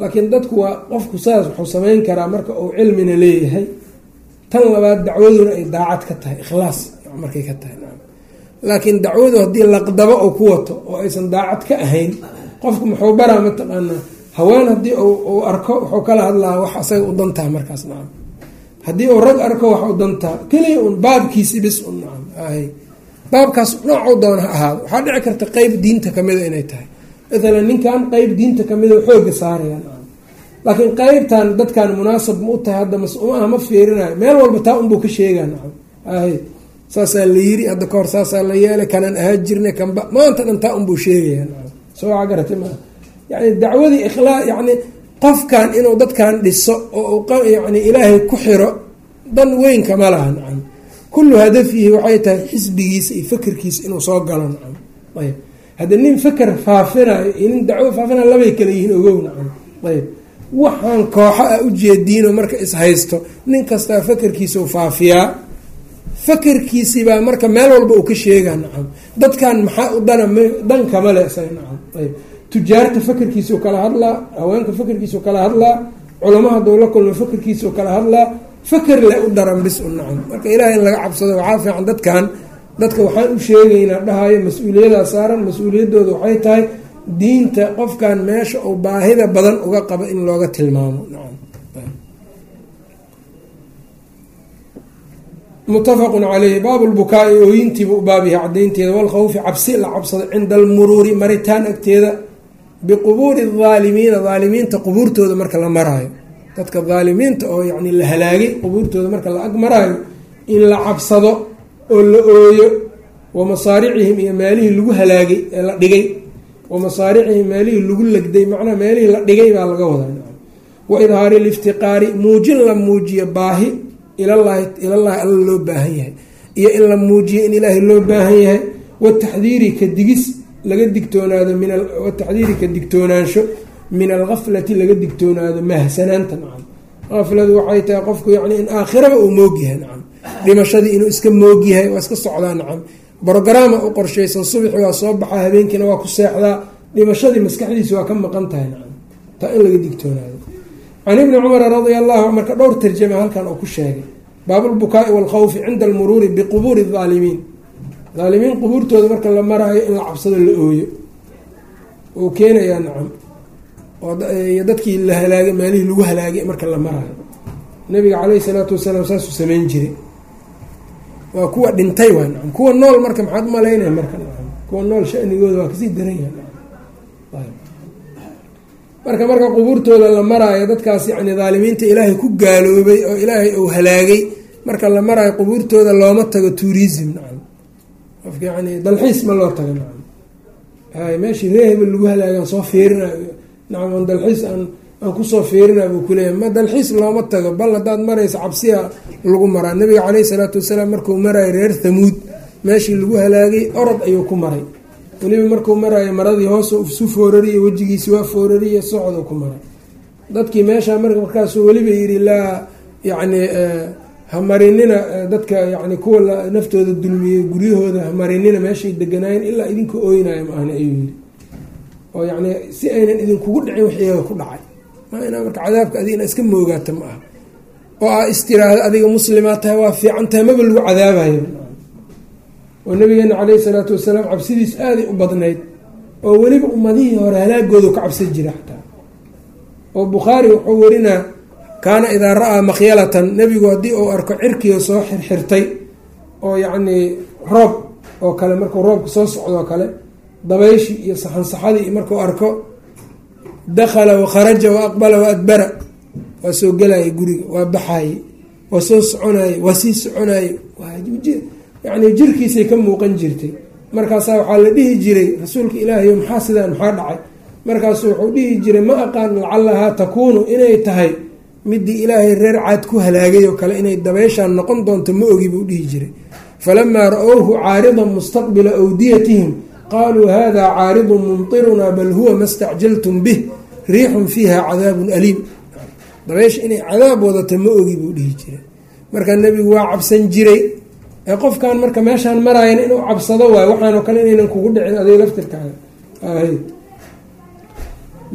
laakiin dadku waa qofku saas wuxuu samayn karaa marka uu cilmina leeyahay tan labaad dacwaduna ay daacad ka tahay ikhlaas markay ka tahay laakiin dacwadu haddii laqdabo oo ku wato oo aysan daacad ka ahayn qofku muxuu baraa? Mataqaanaa haween haddii uu arko wuxuu kala hadlaa wax asaga u dantaa markaas nacam. Haddii uu rag arko wax u dantaa keliya un baabkiisi bis un nacam. Ay. Baabkaas noocuu doona ha ahaado. Waxaa dhici karta qeyb diinta kamida inay tahay. Maalan ninkan qeyb diinta kamida xooga saaraya nacam. Laakiin qeybtan dadkan munaasab ma u tahay hadda mas'umaha ma fiirinayo. Meel walba taa unbuu ka sheegaa nacam. Ay. Saasaa la yiri hadda kahor saasaa la yeelay kanaan ahaa jirnay kanba maanta dhan taa unbuu sheegaya soo garata maa yani dacwadii ikhlaa yani qofkan inuu dadkan dhiso oo yani ilaahay ku xiro dan weyn kama laha nacam. Kullu hadafihi waxay tahay xisbigiisa iyo fakerkiisa inuu soo galo nacam. Ayb hadda nin faker faafinayo iyo nin dacwo faafinayo labay kala yihiin ogow nacam. Ayb waxaan kooxo a ujeediino marka is haysto nin kastaa fakerkiisau faafiyaa fakerkiisibaa marka meel walba uu ka sheegaa nacam. Dadkan maxaa u dana dan kama le nacam. Ayb. Tujaarta fakerkiisau kala hadlaa haweenka fakerkiisau kala hadlaa culamo hadduu la kulmo fakerkiisau kala hadlaa faker le u daran bis u nacam. Marka ilaahay in laga cabsado waxaa fiican dadkan dadka waxaan u sheegaynaa dhahayo mas'uuliyadaa saaran mas'uuliyaddooda waxay tahay diinta qofkan meesha uu baahida badan uga qabo in looga tilmaamo nacam muttafaqun caleyhi baabu lbukaa-i ooyintiiba u baabyahay cadaynteeda walkhawfi cabsi la cabsado cinda almuruuri maritaan agteeda biqubuuri aalimiina aalimiinta qubuurtooda marka la maraayo. Dadka aalimiinta oo yani la halaagay qubuurtooda marka la ag maraayo in la cabsado oo la ooyo wa masaaricihim iyo meelihii lagu halaagay ee la dhigay wa masaaricihim meelihii lagu legday macnaha meelihii la dhigay baa laga wadaa. Wa idhaari liftiqaari muujin la muujiyo baahi ilallahi ilallahi alla loo baahan yahay. Iyo in la muujiyo in ilaahay loo baahan yahay. Wataxdiiri ka digis laga digtoonaado min wataxdiiri ka digtoonaansho min algaflati laga digtoonaado mahsanaanta nacam. Afladu waxay tahay qofku yani in aakhiraba uu moogyahay nacam. Dhimashadii inuu iska moogyahay waa iska socdaa nacam. Brogaraama u qorshaysan subaxi waa soo baxaa habeenkiina waa ku seexdaa. Dhimashadii maskaxdiisa waa ka maqan tahay nacam. Taa in laga digtoonaado can ibni cumara radia allahu marka dhowr tarjama halkan oo ku sheegay baabulbukaai walkhawfi cinda almuruuri biqubuuri aalimiin aalimiin qubuurtooda marka la maraayo in la cabsado la ooyo uu keenayaa nacam iyo dadkii la halaagay maalihii lagu halaagay marka la maraayo nabiga caleyhi salaatu wasalaam saasuu sameyn jiray waa kuwa dhintay waa nacam kuwa nool marka maxaad u malaynaya marka nacam kuwa nool shanigooda waa ka sii daran yahay marka marka qubuurtooda la maraayo dadkaas yani daalimiinta ilaahay ku gaaloobay oo ilaahay uu halaagay marka la maraayo qubuurtooda looma tago tourism nacam. Qofka yani dalxiis ma loo tago nacam. Hay meeshii reeheba lagu halaagaan soo fiirinayo nacam aan dalxiis aan aan ku soo fiirina buu kuleeyahay ma dalxiis looma tago bal haddaad maraysa cabsiya lagu maraa. Nabiga caleyhi salaatu wasalaam markuu maraayo reer thamuud meeshii lagu halaagay orod ayuu ku maray weliba markuu maraayo maradii hoos isu foorariye wejigiisi waa foorariye socdu ku maray. Dadkii meesha markaasuu weliba yidhi laa yacni hamarinina dadka yani kuwa naftooda dulmiyey guryahooda hamarinina meeshay deganaayeen ilaa idinka ooynayo maahna ayuu yidhi. Oo yani si aynan idinkugu dhicin wax iyaga ku dhacay. Ma inaa marka cadaabka adigna iska moogaata ma aha. Oo aa istiraahda adiga muslimaa tahay waa fiican tahay maba lagu cadaabayo oo nabigeena caleyhi salaatu wasalaam cabsidiis aaday u badnayd oo weliba ummadihii hore halaagoodu ka cabsan jira xataa. Oo bukhaari wuxuu warinaa kaana idaa ra'aa makhyalatan nebigu haddii uu arko cirkiga soo xirxirtay oo yacnii roob oo kale markuu roobka soo socdoo kale dabayshii iyo saxansaxadii markuu arko dakhala wakharaja wa aqbala wa adbara waa soo gelaya guriga waa baxaye waa soo soconaye waa sii soconaye yani jirkiisay ka muuqan jirtay. Markaasaa waxaa la dhihi jiray rasuulka ilaahayo maxaa sidaan maxaa dhacay? Markaasu wuxuu dhihi jiray ma aqaan lacallahaa takuunu inay tahay midii ilaahay reer caad ku halaagay oo kale inay dabeyshaan noqon doonto ma ogi buu dhihi jiray. Falamaa ra'owhu caaridan mustaqbila awdiyatihim qaaluu hada caaridun mumtirunaa bal huwa ma stacjaltum bih riixun fiiha cadaabun aliim. Dabeysha inay cadaab wadata ma ogi buu dhihi jiray. Marka nebigu waa cabsan jiray ee qofkan marka meeshaan maraayan inuu cabsado waayo waxaanoo kale inaynan kugu dhicin adiga laftirkaaga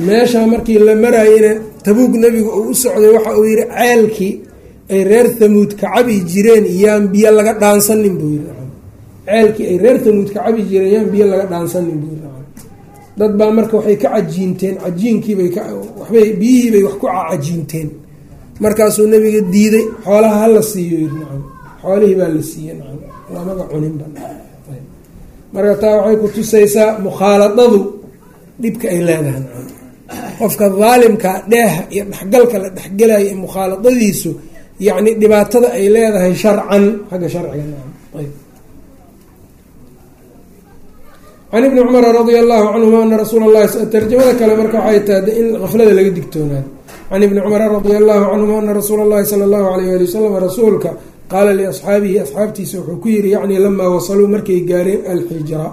meeshaa markii la maraayena tabuug nebigu uu u socday waxa uu yihi ceelkii ay reer thamuud ka cabi jireen yaan biyo laga dhaansanin buu yii ceelkii ay reer tamuud ka cabi jireen yaan biyo laga dhaansanin buu dad baa marka waxay ka cajiinteen cajiinkiibay waxbay biyihiibay wax ku cajiinteen. Markaasuu nabiga diiday xoolaha hala siiyo nacam xoolihii baa la nacam. Lamaba cuninba marka taa waxay ku tusaysaa mukhaaladadu dhibka ay leedahay qofka daalimka dheeha iyo dhexgalka la dhexgelaya ee mukhaaladadiisu yacni dhibaatada ay leedahay sharcan xagga sharciga can ibni cumara radia allahu canhuma ana rasuula llahi tarjamada kale marka waxay tahay in qaflada laga digtoonaado. Can ibni cumara radia allahu canhuma ana rasuula llahi sala allahu alayh ali wasalam rasuulka qaala liasxaabihi asxaabtiisa wuxuu ku yihi yacni lamaa wasaluu markay gaareen alxijra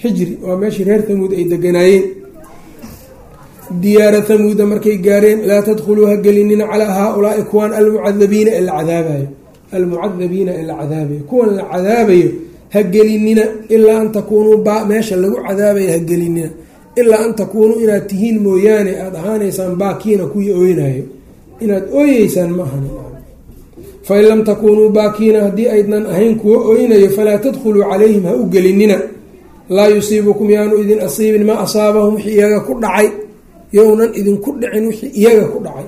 xijri waa meeshii reer tamuud ay deganaayeen. Diyaara tamuuda markay gaareen laa tadkhuluu ha gelinina calaa haa-ulaai kuwan almucadabiina ee la cadaabayo. Almucadabiina ee la cadaabayo. Kuwan la cadaabayo ha gelinina ilaa an takuunuu ba meesha lagu cadaabayo ha gelinina ilaa an takuunuu inaad tihiin mooyaane aada ahaanaysaan baakiina kuwii ooynayo inaad ooyeysaan ma ahan fain lam takuunuu baakiina haddii aydnan ahayn kuwo ooynayo falaa tadkhuluu calayhim ha u gelinina. laa yusiibukum yaanu idin asiibin maa asaabahum wixii iyaga ku dhacay. younan idinku dhicin wixii iyaga ku dhacay.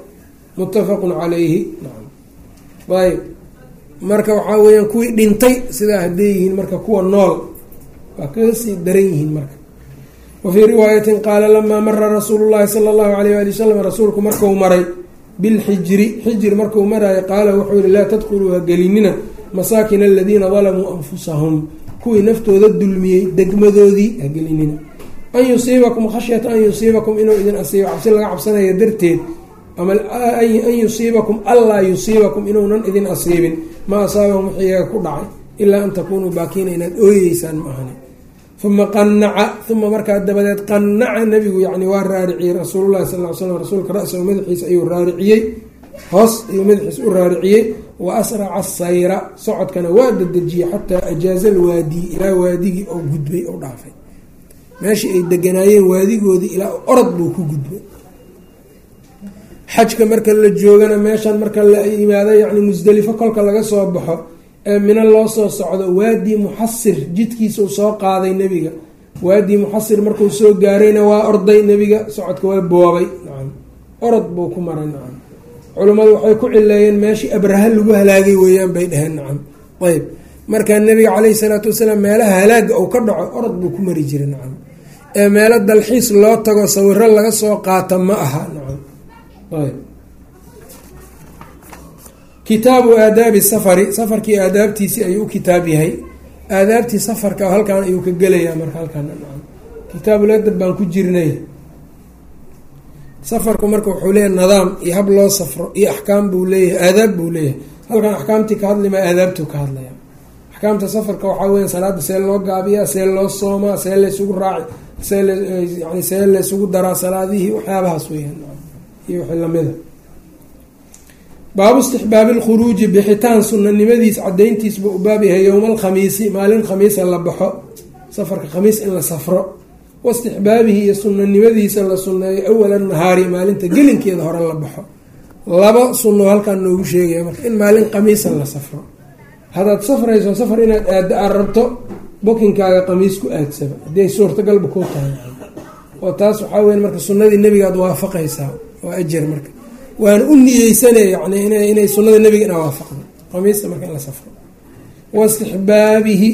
muttafaqun calayhi ayb marka waxaa weyaan kuwii dhintay sidaa hadday yihiin marka kuwa nool. waa kaga sii daran yihiin marka. wa fii riwaayatin qaala lamaa mara rasuulu llahi sala allahu alayh ali wasalam rasuulku marku maray bilxijri xijri marku maraayo qaala wuxuu yihi laa tadkhuluu ha gelinina masaakina aladiina dalamuu anfusahum kuwii naftooda dulmiyey degmadoodii ha gelinina an yusiibakum khashyata an yusiibakum inuu idin asiibo cabsi laga cabsanaya darteed ama an yusiibakum allaa yusiibakum inuunan idin asiibin. ma asaabahum wixii iyaga ku dhacay ilaa an takunuu baakiina inaad ooyeysaan ma ahani uma qanaca uma markaa dabadeed qanaca nabigu yani waa raariciyey rasuululahi sal l slam rasuulka ra-sahu madaxiisa ayuu raariciyey. Hoos ayuu madaxiisa u raariciyey. Wa asraca sayra socodkana waa dadejiyey xataa ajaaza alwaadiyi ilaa waadigii oo gudbay oo dhaafay. Meeshii ay deganaayeen waadigoodii ilaa orod buu ku gudbay. Xajka marka la joogana meeshan marka la yimaado yani musdelifo kolka laga soo baxo mina loo soo socdo waadi muxasir jidkiisau soo qaaday nebiga. Waadi muxasir markuu soo gaarayna waa orday nebiga socodka waa boobay. Nacam orod buu ku maray nacam culummadu waxay ku cileeyeen meeshii abraha lagu halaagay weeyaan bay dheheen nacam ayb markaa nebiga caleyhi salaatu wasalaam meelaha halaaga uu ka dhaco orod buu ku mari jiray nacam ee meelo dalxiis loo tago sawiro laga soo qaata ma aha nacam ayb kitaabu aadaabi safari safarkii aadaabtiisii ayuu u kitaab yahay. Aadaabtii safarka halkaan ayuu ka gelayaa marka halkaan kitaabuladab baan ku jirnay. Safarku marka wuxuu leeyahay nidaam iyo hab loo safro iyo axkaam buu leeyahay aadaab buu leeyahay. Halkan axkaamtii ka hadlima aadaabtuu ka hadlaya. Axkaamta safarka waxaa weya salaada see loo gaabiyaa see loo soomaa see laysugu raaci see yani see laysugu daraa salaadihii waxyaabahaas weyaan iyo wixii lamida baabu istixbaabi lkhuruuji bixitaan sunanimadiis cadayntiis buu u baab yahay yowma alkhamiisi maalin khamiisa la baxo safarka khamiis in la safro. Waistixbaabihi iyo sunanimadiisa la sunneeyo awala nahaari maalinta gelinkeeda hore la baxo. Laba sunno halkaan noogu sheegaya marka in maalin khamiisa la safro. Haddaad safrayso safar inaad aada aad rabto bokinkaaga khamiis ku aadsaba hadday suurtagalba kuu tahay. Oo taas waxaa weya marka sunnadii nebigaad waafaqaysaa waa ajar marka waana u niyeysanay yani inay sunnada nebiga inaa waafaqdo. Khamiista marka in la safro. Waistixbaabihi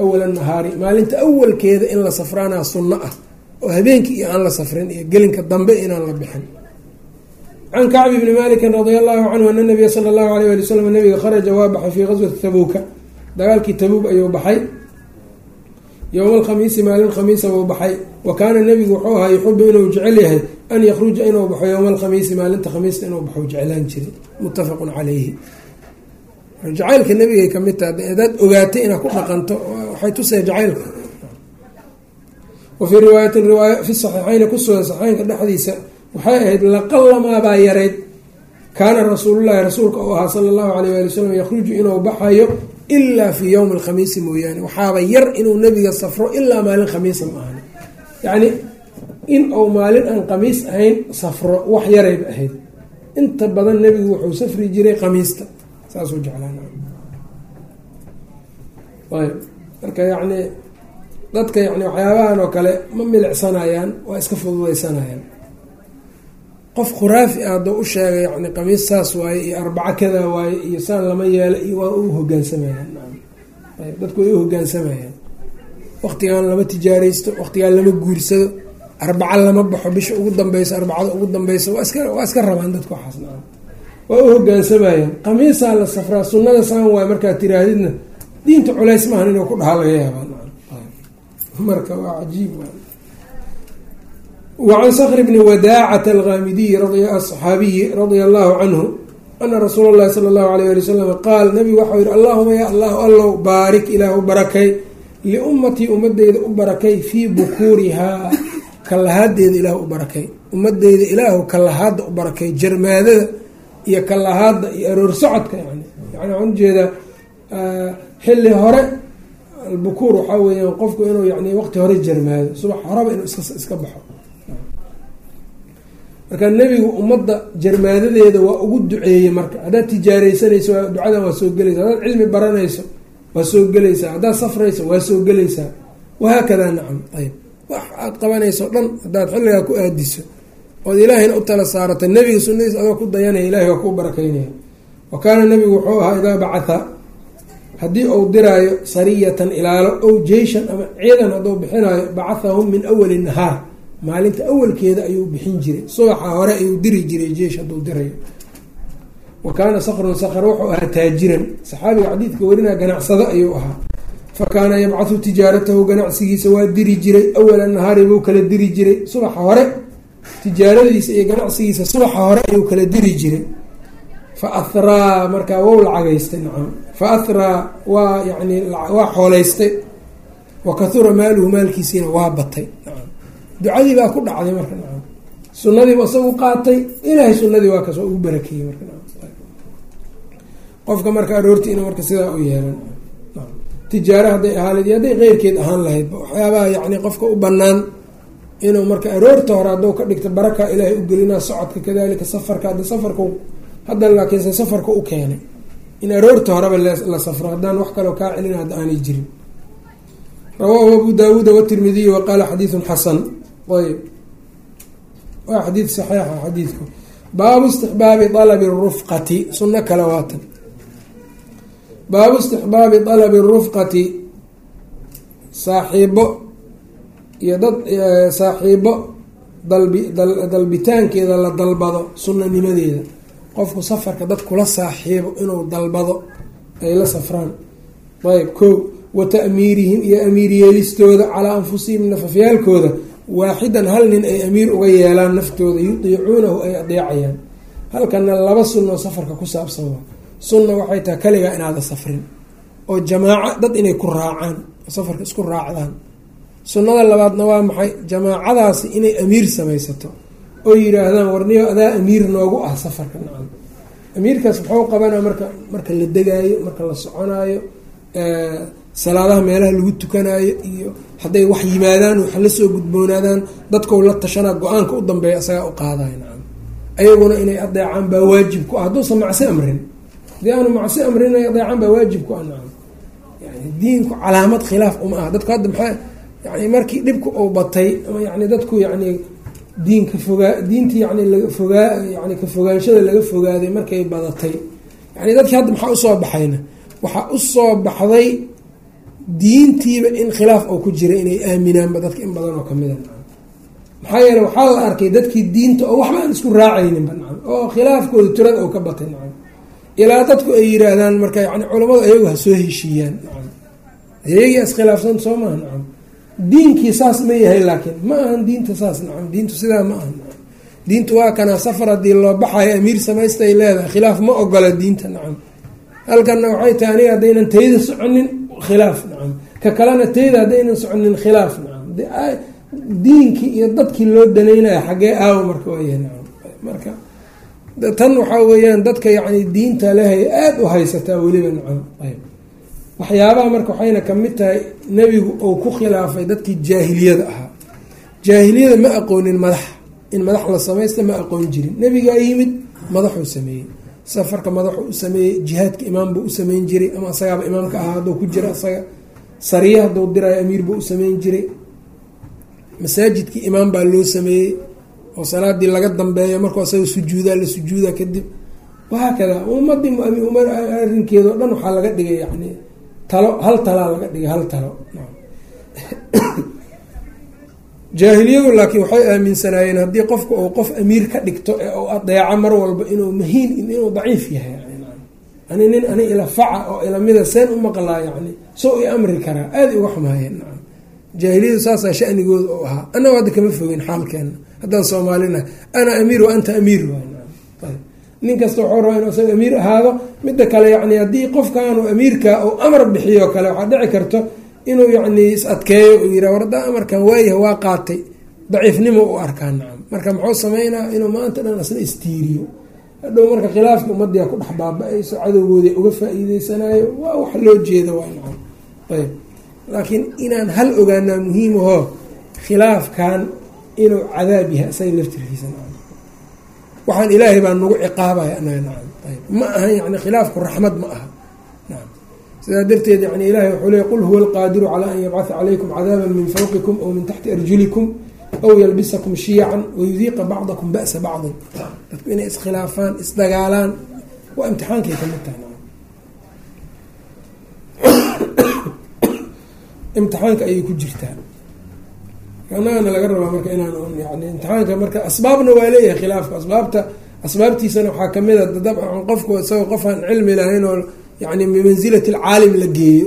awala nahaari. Maalinta awalkeeda in la safraanaa sunno ah oo habeenkii iyo aan la safrin iyo gelinka dambe inaan la bixin. Can kacbi bni malikin radia allahu canhu ana nabiya sala allahu alayh ali wslam nabiga kharaja waa baxay fii qaswati tabuuka. Dagaalkii tabuuk ayuu baxay. Yowma alkhamiisi maalin khamiisa buu baxay. Wa kaana nebigu wuxuu ahaa yuxibu inuu jecel yahay an yakhruja inuu baxo yowma alkhamiisi maalinta khamiista inuu baxo jeclaan jiray muttafaqun calayhi jacaylka nebigay ka mid taha adaad ogaatay inaad ku dhaqanto waxay tusay jacaylka wa fii riwaaya fi saxiixayni kusugan saxiixeynka dhexdiisa waxay ahayd laqalamaabaa yarayd kaana rasuulullahi rasuulka uu ahaa sala allahu alayh ali wasalam yakhruju inuu baxayo ilaa fii yowmi alkhamiisi mooyaane waxaaba yar inuu nebiga safro ilaa maalin khamiisa ma ahan yacni in uu maalin aan khamiis ahayn safro wax yarayba ahayd. Inta badan nebigu wuxuu safri jiray khamiista saasuu jeclaan marka yacni dadka yani waxyaabahan oo kale ma milicsanayaan waa iska fududaysanayaan qof khuraafi ah hadduu u sheegay yani qamiis saas waaye iyo arbaco kada waaye iyo saan lama yeelo iyo waa u hogaansamayaan. Dadku way u hogaansamayaan. Waqtigan lama tijaaraysto waqtigan lama guursado arbaca lama baxo bisha ugu dambeysa arbacada ugu dambeysa waa iska waa iska rabaan dadka waxaas waa u hogaansamayaan qamiisaa la safraa sunnada saan waay markaad tiraahdidna diinta culays maahan inuu ku dhaha laga yaabaan marka waa cajiib wacan sakr bni wadaacata alkhaamidiyi asaxaabiyi radia allahu canhu ana rasuul llahi sala allahu alayh ali wasalam qaal nabigu waxau yihi allahuma ya allah allow baarik ilaah u barakay liummatii ummadeyda u barakay fii bukuurihaa kallahaadeeda ilaahu u barakay ummadeyda ilaahu kallahaada u barakay jarmaadada iyo kallahaada iyo aroor socodka yani yani waxaan u jeedaa xilli hore albukuur waxaa weeyaan qofku inuu yani waqti hore jarmaado subax horeba inuu iska baxo. Marka nebigu ummadda jarmaadadeeda waa ugu duceeyey marka haddaad tijaareysanayso ducadan waa soo gelaysa haddaad cilmi baranayso waa soo gelaysaa haddaad safrayso waa soo gelaysaa wahaakadaa nacam ayb wax aad qabanayso dhan haddaad xilligaa ku aadiso ood ilaahayna u tala saarata nebiga sunadiis adoo ku dayanaya ilahay waa kuu barakaynaya. Wa kaana nebigu wuxuu ahaa idaa bacatha haddii uu diraayo sariyatan ilaalo ow jeyshan ama ciidan hadduu bixinaayo bacahahum min awali nahaar maalinta awalkeeda ayuu bixin jiray. Subaxa hore ayuu diri jiray jeish hadduu dirayo. Wa kaana sakrun sakr wuxuu ahaa taajiran. Saxaabiga xadiidka warinaa ganacsado ayuu ahaa fa kaana yabcathu tijaaratahu ganacsigiisa waa diri jiray awala nahaari buu kala diri jiray subaxa hore tijaaradiisa iyo ganacsigiisa subaxa hore ayuu kala diri jiray fa ahraa markaa wou lacagaystay nacam fa ahraa waa yani waa xoolaystay wa kahura maaluhu maalkiisiina waa batay nacam ducadii baa ku dhacday marka nacam sunadiiba isagu qaatay ilaahay sunadii waa ka soo ugu barakeeyey marka qofka marka aroorti inuu marka sidaa u yeelan tijaaro hadday ahaaleed iyo hadday keyrkeed ahaan lahaydba waxyaabaha yani qofka u banaan inuu marka aroorta hore hadduu ka dhigto baraka ilaahay u gelinaa socodka kadalika safarka hadda safarka hadda laakiinse safarka u keenay in aroorta horeba la safro haddaan wax kaloo kaa celin hadda aanay jirin. Rawaahu abu daawuuda watirmidiy wa qaala xadiidun xasan. Ayb waa xadiid saxiixa xadiidku. Baabu istixbaabi dalabi rufqati. Sunno kale waatan baabu istixbaabi dalabi rufqati saaxiibo iyo dad saaxiibo dalbi dalbitaankeeda la dalbado sunanimadeeda qofku safarka dad kula saaxiibo inuu dalbado ay la safraan. Ayb ko wa ta'miirihim iyo amiir yeelistooda calaa anfusihim nafafyaalkooda waaxidan hal nin ay amiir uga yeelaan naftooda yudiicuunahu ay adeecayaan. Halkana laba sunno safarka ku saabsan waa sunna waxay tahay kaligaa inaada safrin oo jamaaco dad inay ku raacaan safarka isku raacdaan. Sunnada labaadna waa maxay? Jamaacadaasi inay amiir samaysato oo yiraahdaan warniyo adaa amiir noogu ah safarka nacam. Amiirkaas muxuu qabanaa marka marka la degaayo marka la soconaayo salaadaha meelaha lagu tukanaayo iyo hadday wax yimaadaan wax la soo gudboonaadaan dadkou la tashanaa go'aanka u dambeeya isagaa u qaadayo nacam. Ayaguna inay adeecaan baa waajib ku ah. Hadduusan macsi amrin haddii aanu macsi amrin inay adeecaan baa waajib ku ah nacam yani diinku calaamad khilaaf uma aha. Dadku hadda maxaa yani markii dhibka uu batay ama yani dadku yani diinka fogaa diintii yani laga fogaa yani ka fogaanshada laga fogaaday markay badatay. Yani dadkii hadda maxaa u soo baxayna? Waxaa u soo baxday diintiiba in khilaaf oo ku jira inay aaminaanba dadka in badan oo kamida nacam maxaa yeele waxaa la arkay dadkii diinta oo waxba aan isku raacayninba nacam oo khilaafkooda tirada oo ka batay nacam ilaa dadku ay yiraahdaan marka yani culamadu ayagu ha soo heshiiyaan. Ayagii iskhilaafsan soo maha nacam. Diinkii saas ma yahay laakiin ma ahan diinta saas nacam. Diintu sidaa ma aha nacam diintu waa kana safar haddii loo baxayo amiir samaystay leedahay. Khilaaf ma ogola diinta nacam. Halkanna waxay tahay aniga haddaynan tayda soconin khilaaf nacam. Ka kalena tayda haddaynan soconin khilaaf nacam. Diinkii iyo dadkii loo danaynaya xaggee aawo marka waayahay nacam. Marka tan waxaa weeyaan dadka yacni diinta lehay aada u haysataa weliba nacam ayb waxyaabaha marka waxayna ka mid tahay nebigu uu ku khilaafay dadkii jaahiliyada ahaa. Jaahiliyada ma aqoonin madax. In madax la samaysta ma aqoon jirin. Nebigaa yimid madaxuu sameeyey. Safarka madaxuu u sameeyey jihaadka imaam buu u sameyn jiray. Ama asagaaba imaamka ahaa hadduu ku jira asaga. Sariya hadduu dirayo amiir buu u sameyn jiray. Masaajidkii imaam baa loo sameeyey oo salaadii laga dambeeyo markuu asaga sujuudaa la sujuuda kadib wahaakada ummadii arrinkeeda o dhan waxaa laga dhigay yani talo hal talaa laga dhigay hal talo. Jaahiliyadu laakiin waxay aaminsanaayeen haddii qofku uu qof amiir ka dhigto ee uu adeeco mar walba inuu mahiin inuu daciif yahay ani nin ani ila faca oo ilamida seen u maqlaa yani soo i amri karaa aada uga xumaayeen jaahiliyadu saasaa shanigooda u ahaa. Annago hadda kama fogin xaalkeena haddaan soomaalina ana amiir wa anta amiir nin kasta waxuu rabaa inuu isaga amiir ahaado midda kale yani haddii qofkaanu amiirka uu amar bixiyo kale waxaa dhici karto inuu yani is adkeeyo uu yira wardaa amarkan waayaha waa qaatay daciifnimo u arkaa nacam marka muxuu sameynaa inuu maanta dhan asna istiiriyo. Hadhow marka khilaafka ummadii ku dhex baaba-ayso cadowgooda uga faa-iideysanayo waa wax loo jeeda waa nacam ayb. Laakiin inaan hal ogaanaa muhiimaho khilaafkan inuu cadaab yahay isaga laftirkiisa nacam. Waxaan ilaahay baa nagu ciqaabaya anaga nacam. Ayb ma ahan yani khilaafku raxmad ma aha. Nacam. Sidaa darteed yani ilahay wuxuu leey qul huwa alqaadiru calaa an yabcatha calaykum cadaaban min fawqikum aw min taxti arjulikum aw yalbisakum shiyacan wayudiiqa bacdakum ba'sa bacdin. Dadku inay iskhilaafaan isdagaalaan waa imtixaankay ka mid tahay imtixaanka ayay ku jirtaa anagana laga rabaa marka inaan yani imtixaanka marka asbaabna waa leeyahay khilaafka. Asbaabta asbaabtiisana waxaa ka mid a dabcan qofku isagoo qofaan cilmi lahayn oo yani bimansilati alcaalim la geeyo.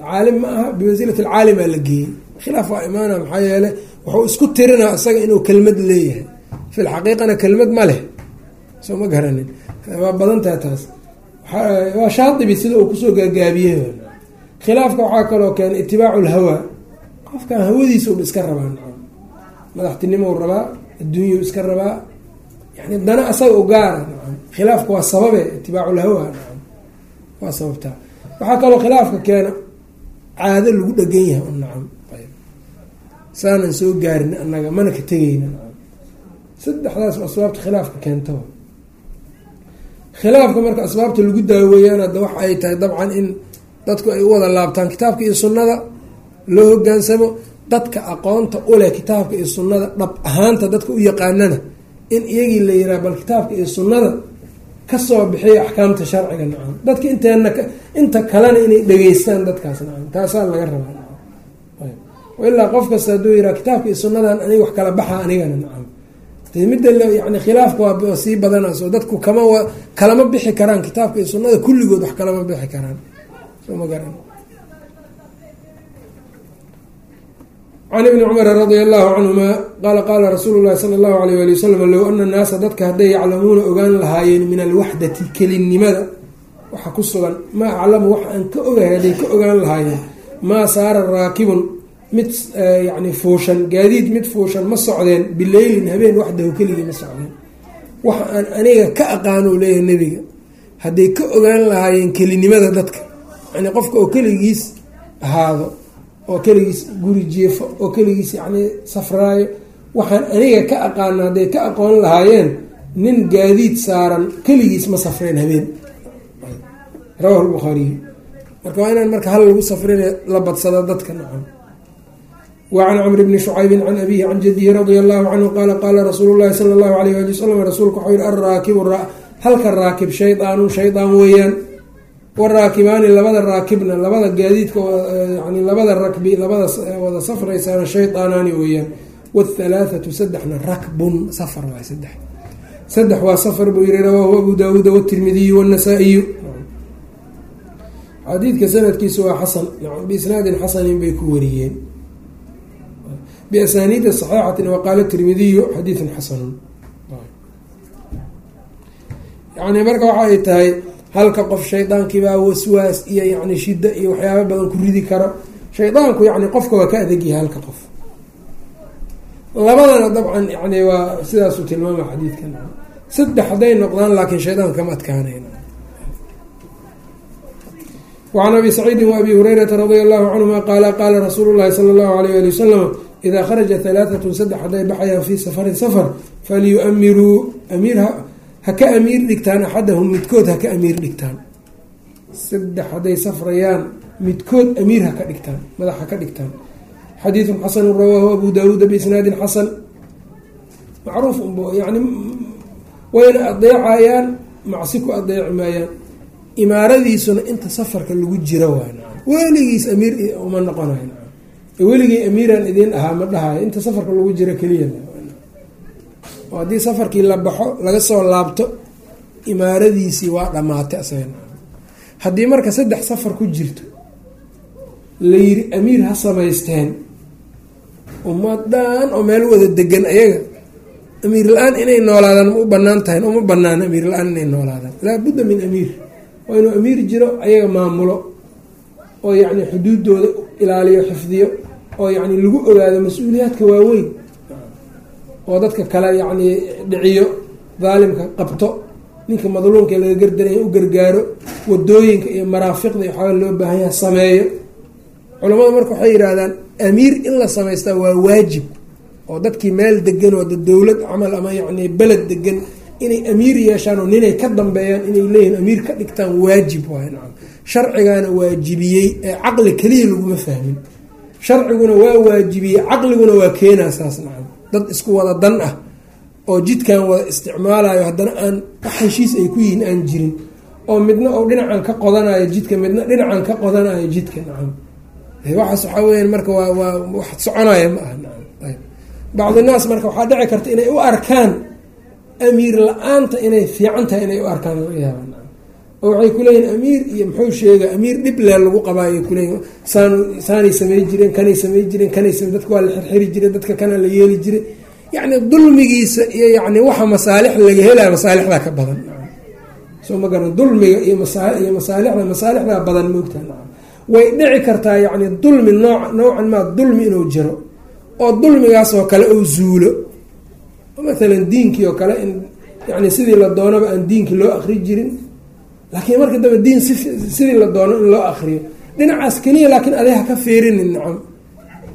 Caalim ma aha bimansilati alcaalimaa la geeyey khilaaf waa imaana maxaa yeele wuxuu isku tirinaa isaga inuu kelmad leeyahay. Fi lxaqiiqana kelmad ma leh. Soo ma garanin. Waa badan tahay taas. Waa shaadibi sida uu ku soo gaagaabiyey khilaafka waxaa kaloo keenay itibaacu lhawaa qofkan hawadiisauba iska rabaa madaxtinimou rabaa adduunyau iska rabaa. Yani dana asaga u gaara khilaafka waa sababe itibaacu lhawaa nacam. Waa sababtaa waxaa kaloo khilaafka keena caado lagu dhegan yahay un nacam saanan soo gaarin annaga mana ka tegeyna saddexdaas asbaabta khilaafka keento. Khilaafka marka asbaabta lagu daaweeyaan hadda waxa ay tahay dabcan in dadku ay u wada laabtaan kitaabka iyo sunnada loo hogaansamo dadka aqoonta uleh kitaabka iyo sunnada dhab ahaanta dadka u yaqaanana in iyagii la yiraa bal kitaabka iyo sunnada ka soo bixiya axkaamta sharciga nacam. Dadka inteena inta kalena inay dhegeystaan dadkaas nacam. Taasaa laga rabaa ilaa qof kasta hadduu yiraa kitaabka iyo sunnadan aniga wax kala baxa anigana nacam. Midda yani khilaafka waa sii badanayso dadku kama kalama bixi karaan kitaabka iyo sunnada kulligood wax kalama bixi karaan. Soo ma garan can ibni cumara radia allahu canhuma qaala qaala rasuulu llahi sala allahu alayh ali wasalam low ana naasa dadka hadday yaclamuuna ogaan lahaayeen min alwaxdati kelinimada. Waxa ku sugan maa aclamu wax aan ka ogahay hadday ka ogaan lahaayeen. Maa saara raakibun mid yani fuushan gaadiid mid fuushan ma socdeen bileylin habeen waxdahu keligii ma socdeen. Waxa aan aniga ka aqaano leeyahay nebiga hadday ka ogaan lahaayeen kelinimada dadka yani qofka oo keligiis ahaado oo keligiis guri jiefo oo keligiis yani safraayo. Waxaan aniga ka aqaano hadday ka aqoon lahaayeen nin gaadiid saaran keligiis ma safreen habeen. Rawahu lbukhaariy marka waa inaan marka hal lagu safrin la badsado dadka nacam wacan cmr bni shucaybi can abihi can jadihi radia allahu canhu qaala qaala rasuulu llahi sala allahu alayh ali wasalam rasuulku waxau yihi alraakibu halka raakib shaydaanu shaydaan weeyaan waraakibaani labada raakibna labada gaadiidka yani labada rakbi labada wada safraysaana shaydaanaani weeyaan. Wthalaathatu saddexna rakbun safar waay saddex. Saddex waa safar buu yihi rawaahu abu daawuuda wtirmidiyu wanasaa-iyu xadiidka sanadkiisu waa xasan biisnaadin xasanin bay ku wariyeen. Biasaniida saxiixatin waqaala tirmidiyu xadiidun xasanun yani marka waxa ay tahay halka qof shaydaankiibaa waswaas iyo yani shida iyo waxyaaba badan ku ridi karo shaydaanku yani qofka waa ka adegyahay halka qof. Labadana dabcan yani waa sidaasuu tilmaama xadiidkan. Saddex hadday noqdaan laakiin shaydaanka kama adkaanayn wacan abi saciidin waabi hurayrata radia allahu canhuma qaala qaala rasuulu llahi sala allahu alayh ali wasalam idaa kharaja halaatatun saddex hadday baxayaan fii safarin safar falyuamiruu amiirha ha ka amiir dhigtaan axadahum midkood ha ka amiir dhigtaan. Saddex hadday safrayaan midkood amiir ha ka dhigtaan madax ha ka dhigtaan. Xadiidun xasanu rawaahu abu daawuuda biisnaadin xasan. Macruuf unb yani wayna adeecayaan macsi ku adeeci maayaan imaaradiisuna inta safarka lagu jiro waay weligiis amiir uma noqonayo weligii amiiraan idiin ahaa ma dhahayo. Inta safarka lagu jiro keliya oo haddii safarkii la baxo laga soo laabto imaaradiisii waa dhammaatay asaga haddii marka saddex safar ku jirto la yiri amiir ha samaysteen. Ummadaan oo meel wada degan ayaga amiir la'aan inay noolaadaan ma u bannaan tahay uma banaano amiir la'aan inay noolaadaan. Laabudda min amiir. Waa inuu amiir jiro ayaga maamulo oo yacni xuduudooda ilaaliyo xifdiyo oo yacni lagu ogaado mas'uuliyaadka waaweyn oo dadka kale yacni dhiciyo daalimka qabto ninka madluumka laga gardaraya u gargaaro waddooyinka iyo maraafiqda waxaa loo baahan yaha sameeyo. Culamada marka waxay yidhaahdaan amiir in la samaystaa waa waajib oo dadkii meel degan oo dowlad camal ama yacni beled degan inay amiir yeeshaan oo ninay ka dambeeyaan inay leeyihiin amiir ka dhigtaan waajib waay nacam. Sharcigaana waajibiyey ee caqli keliya laguma fahmin. Sharciguna waa waajibiyey caqliguna waa keenaa saas nacam dad isku wada dan ah oo jidkan wada isticmaalayo haddana aan wax heshiis ay ku yihiin aan jirin oo midna oo dhinacan ka qodanayo jidka midna dhinacan ka qodanayo jidka nacam. Waxaas waxaa weya marka waa waa wax soconaya ma aha nacam. Ayb. Bacdi naas marka waxaa dhici karta inay u arkaan amiir la'aanta inay fiican tahay inay u arkaan laga yaaba nacam oo waxay kuleeyihin amiir iyo muxuu sheega amiir dhib lee lagu qabaayo kuleeyihin saan saanay samey jireen kanay samey jireen kanay dadka waa la xirxiri jiray dadka kana la yeeli jiray yacni dulmigiisa iyo yacni waxa masaalix laga helaya masaalixdaa ka badan. Soo ma garan dulmiga iyo masiyo masaalixda masaalixdaa badan moogtaa nacam way dhici kartaa yacni dulmi nooc noocan maa dulmi inuu jiro oo dulmigaas oo kale uu zuulo. Maalan diinkii oo kale in yani sidii la doonaba aan diinkii loo akri jirin laakiin marka dambe diin si sidii la doono in loo akriyo dhinacaas keliya laakiin aday ha ka feerinin nacam.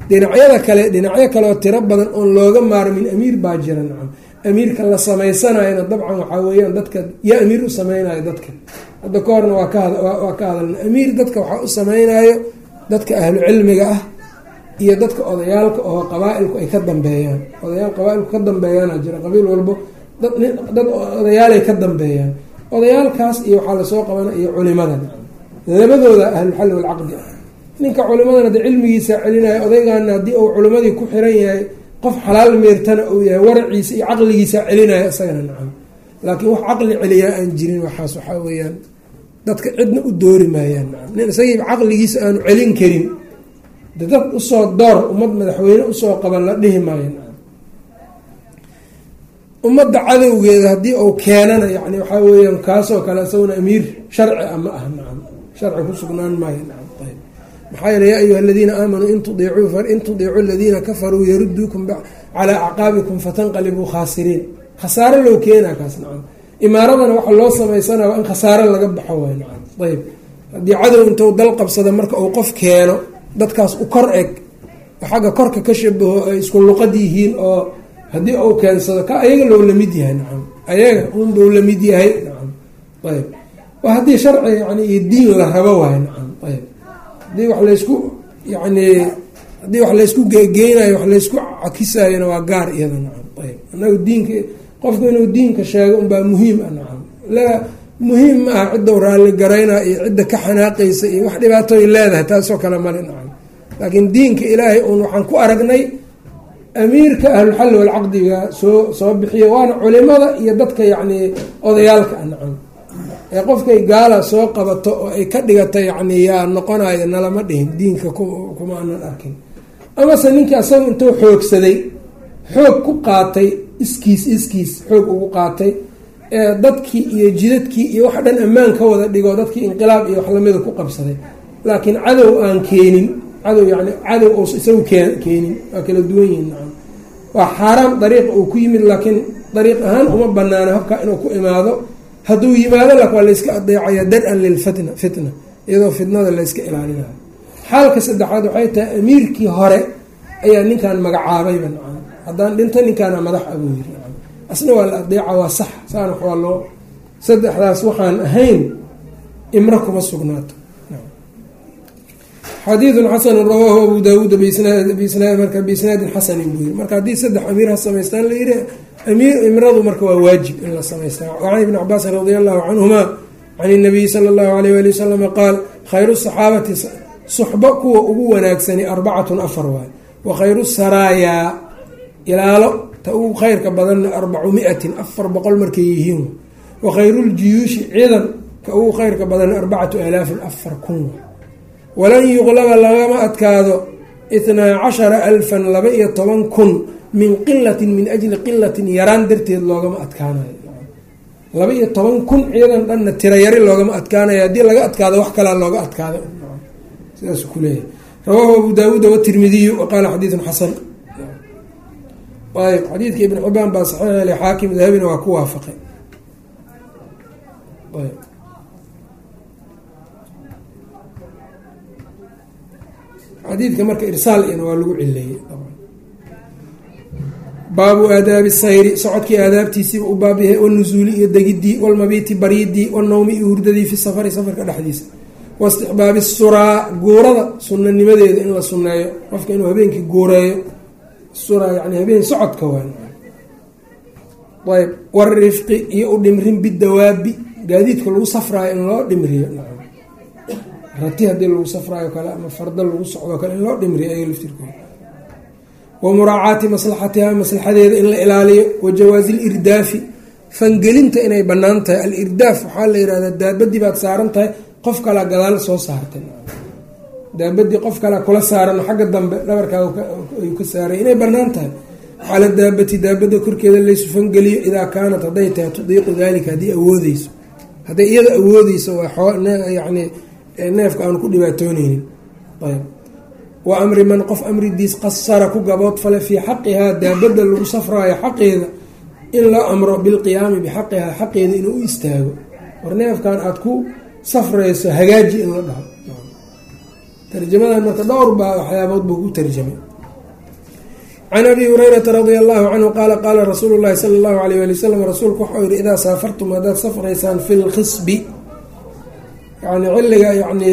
Dhinacyada kale dhinacyo kaleoo tiro badan oon looga maarmin amiir baa jira nacam. Amiirka la sameysanayona dabcan waxaa weeyaan dadka yaa amiir u sameynayo dadka. Hadda ka horna waa kawaa ka hadalna. Amiir dadka waxaa u sameynayo dadka ahlu cilmiga ah iyo dadka odayaalka oo qabaa-ilku ay ka dambeeyaan. Odayaal qabaa-ilku ka dambeeyaana jira qabiil walbo dad odayaalay ka dambeeyaan odayaalkaas iyo waxaa la soo qabana iyo culimada labadooda ahlulxalli walcaqdi ninka culimadana de cilmigiisa celinaya odaygana haddii uu culimadii ku xiran yahay qof xalaal meertana uu yahay waraciisa iyo caqligiisa celinaya isagana nacam. Laakiin wax caqli celiyaa aan jirin waxaas waxaa weeyaan dadka cidna u doori maayaan nacam. Nin isagiiba caqligiisa aanu celin karin de dad u soo door ummad madaxweyne u soo qaban la dhihi maayo ummadda cadowgeeda haddii uu keenana yani waxaa weeyaan kaasoo kale isaguna amiir sharci a ma ah nacam. Sharci ku sugnaan maayo nacam ayb maxaa yeele yaa ayuha aladiina aamanuu in tudiicuu in tudiicuu aladiina kafaruu yaruduukum calaa acqaabikum fatanqalibuu khaasiriin. Khasaaro loo keenaa kaas nacam. Imaaradana waxa loo samaysana waa in khasaaro laga baxo waay nacam ayb haddii cadow intuu dal qabsado marka uu qof keeno dadkaas u kor eg xagga korka ka shabaho ay isku luqad yihiin oo haddii uu keensado ka ayaga lou la mid yahay nacam. Ayaga unbau la mid yahay nacam. Ayb. Waa haddii sharci yani iyo diin la rabo waay nacam. Ayb. Haddii wax laysku yani haddii wax laysku gegeynayo wax laysku cakisayona waa gaar iyada nacam. Ayb. Anagu diinka qofku inuu diinka sheego unbaa muhiim ah nacam. La muhiim ma aha cidda raalli garaynaa iyo cidda ka xanaaqaysa iyo wax dhibaatoy leedahay taasoo kale male nacam. Laakiin diinka ilaahay uun waxaan ku aragnay amiirka ahlulxalli walcaqdiga soo soo bixiya waana culimada iyo dadka yacni odayaalka ah ee qofkay gaala soo qabato oo ay ka dhigata yacni yaa noqonayo nalama dhihin diinka kuma aanan arkin. Amase ninkii asaga intuu xoogsaday xoog ku qaatay iskiis iskiis xoog ugu qaatay ee dadkii iyo jidadkii iyo wax dhan ammaan ka wada dhigo dadkii inqilaab iyo wax lamida ku qabsaday. Laakiin cadow aan keenin cadow yani cadow us isagu keenin waa kala duwan yihiin nacam. Waa xaaraam dariiqa uu ku yimid laakiin dariiq ahaan uma banaano habka inuu ku imaado. Hadduu yimaado lak waa layska adeecaya dar-an lilfitna fitna iyadoo fitnada layska ilaalinayo. Xaalka saddexaad waxay tahay amiirkii hore ayaa ninkan magacaabayba nacam. Haddaan dhinta ninkaana madax abuu yiri asna waa la adeeca waa sax saana waa loo. Saddexdaas waxaan ahayn imro kuma sugnaato xadiidun xasanu rawaahu abu daawuuda marka biisnaadin xasanin buu yiri. Marka haddii saddex amiir ha samaystaan la yidhi imradu marka waa waajib in la samaystaa. Wacan ibni cabaasin radia allahu canhuma can inabiyi sala allahu alayh wali wasalama qaal khayru saxaabati suxbo kuwa ugu wanaagsani arbacatun afar waay. Wa khayru saraayaa ilaalo ta ugu khayrka badanna arbacu miatin afar boqol markay yihiin. Wa khayruljiyuushi ciidan ka ugu khayrka badanna arbacatu alaafin afar kun walan yuqlaba lagama adkaado itnaa cashara alfan laba iyo toban kun min qilatin min ajli qilatin yaraan darteed loogama adkaanayo. Laba iyo toban kun ciidan dhanna tirayari loogama adkaanayo. Haddii laga adkaado wax kalaa looga adkaado. Sidaas kuleeyahy rawaahu abu daawuuda watirmidiyu waqaala xadiidun xasan. Ayb xadiidka ibn xibaan baa saxiix ele xaakim dahabina waa ku waafaqay xadiidka marka irsaal ina waa lagu cileeyey baabu aadaabi sayri socodkii aadaabtiisiiba u baabyahay wanusuuli iyo degidii walmabiiti bariidii wanawmi iyo hurdadii fi safari safarka dhexdiisa. Waistixbaabi suraa guurada sunanimadeeda in la suneeyo qofka inuu habeenkii guureeyo suraa yani habeen socodka waan ayb warifqi iyo u dhimrin bidawaabi gaadiidka lagu safraayo in loo dhimriyo rati haddii lagu safraayo kale ama farda lagu socdo kale in loo dhimriyo ayaga laftirkooda wa muraacaati maslaxatiha maslaxadeeda in la ilaaliyo. Wa jawaazi lirdaafi fangelinta inay bannaan tahay. Alirdaaf waxaa la yihahdaa daabadii baad saaran tahay qof kalaa gadaal soo saartay. Daabadii qof kalaa kula saaran xagga dambe dhabarkaaga ayuu ka saaray inay bannaan tahay. Cala daabati daabada korkeeda laysu fangeliyo idaa kaanat hadday tahay tudiiqu dalika haddii awoodeyso hadday iyada awoodeyso yani neefka aanu ku dhibaatooneynin ayb. Wa amri man qof amridiis qasara ku gaboodfale fii xaqihaa daabada lagu safraayo xaqeeda in loo amro bilqiyaami bixaqihaa xaqeeda inuu u istaago. War neefkan aada ku safrayso hagaaji in la dhaho. Tarjamadan marka dhowr baa waxyaabood buu ku tarjamay. Can abi hurayrata radia allahu canhu qaala qaala rasuulu llahi sala allahu alayh ali wasalam rasuulku waxau yihi idaa saafartum haddaad safraysaan fi lkhisbi yani xilliga yani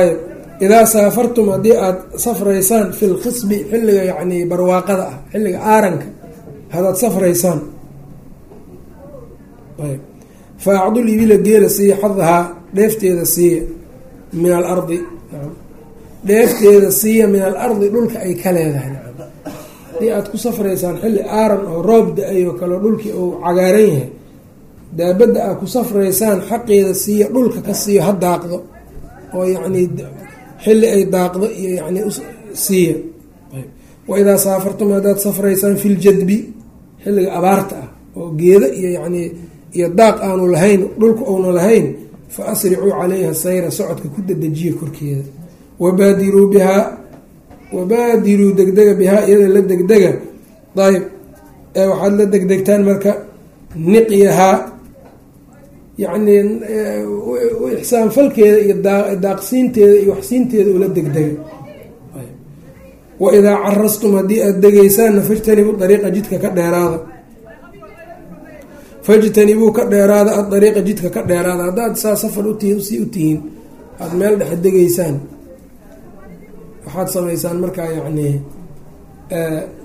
ayb idaa saafartum haddii aada safraysaan fi lkhisbi xilliga yani barwaaqada ah xilliga aaranka hadaad safraysaan ayb fa acdul ibila geela siiya xadahaa dheefteeda siiya min alardi dheefteeda siiya min alardi dhulka ay ka leedahay haddii aada ku safraysaan xilli aaran oo roob da'ay oo kale dhulkii uu cagaaran yahay daabadda aad ku safraysaan xaqeeda siiya dhulka ka siiyo ha daaqdo. Oo yacnii xilli ay daaqdo iyo yani siiya wa idaa saafartum haddaad safraysaan fi ljadbi xilliga abaarta ah oo geeda iyo yacnii iyo daaq aanu lahayn dhulka uuna lahayn fa asricuu calayha sayra socodka ku dadejiya korkeeda. Wabaadiruu bihaa wabaadiruu degdega bihaa iyada la degdega. Ayb waxaad la degdegtaan marka niqyahaa yacnii ixsaan falkeeda iyo daaqsiinteeda iyo waxsiinteeda ula degdega. Wa idaa carastum haddii aada degaysaanna fajtanibuu dariiqa jidka ka dheeraada. Fajtanibuu ka dheeraada adariiqa jidka ka dheeraada. Haddaad saa safar utihiin si u tihiin aada meel dhexe degaysaan. Waxaad samaysaan markaa yacnii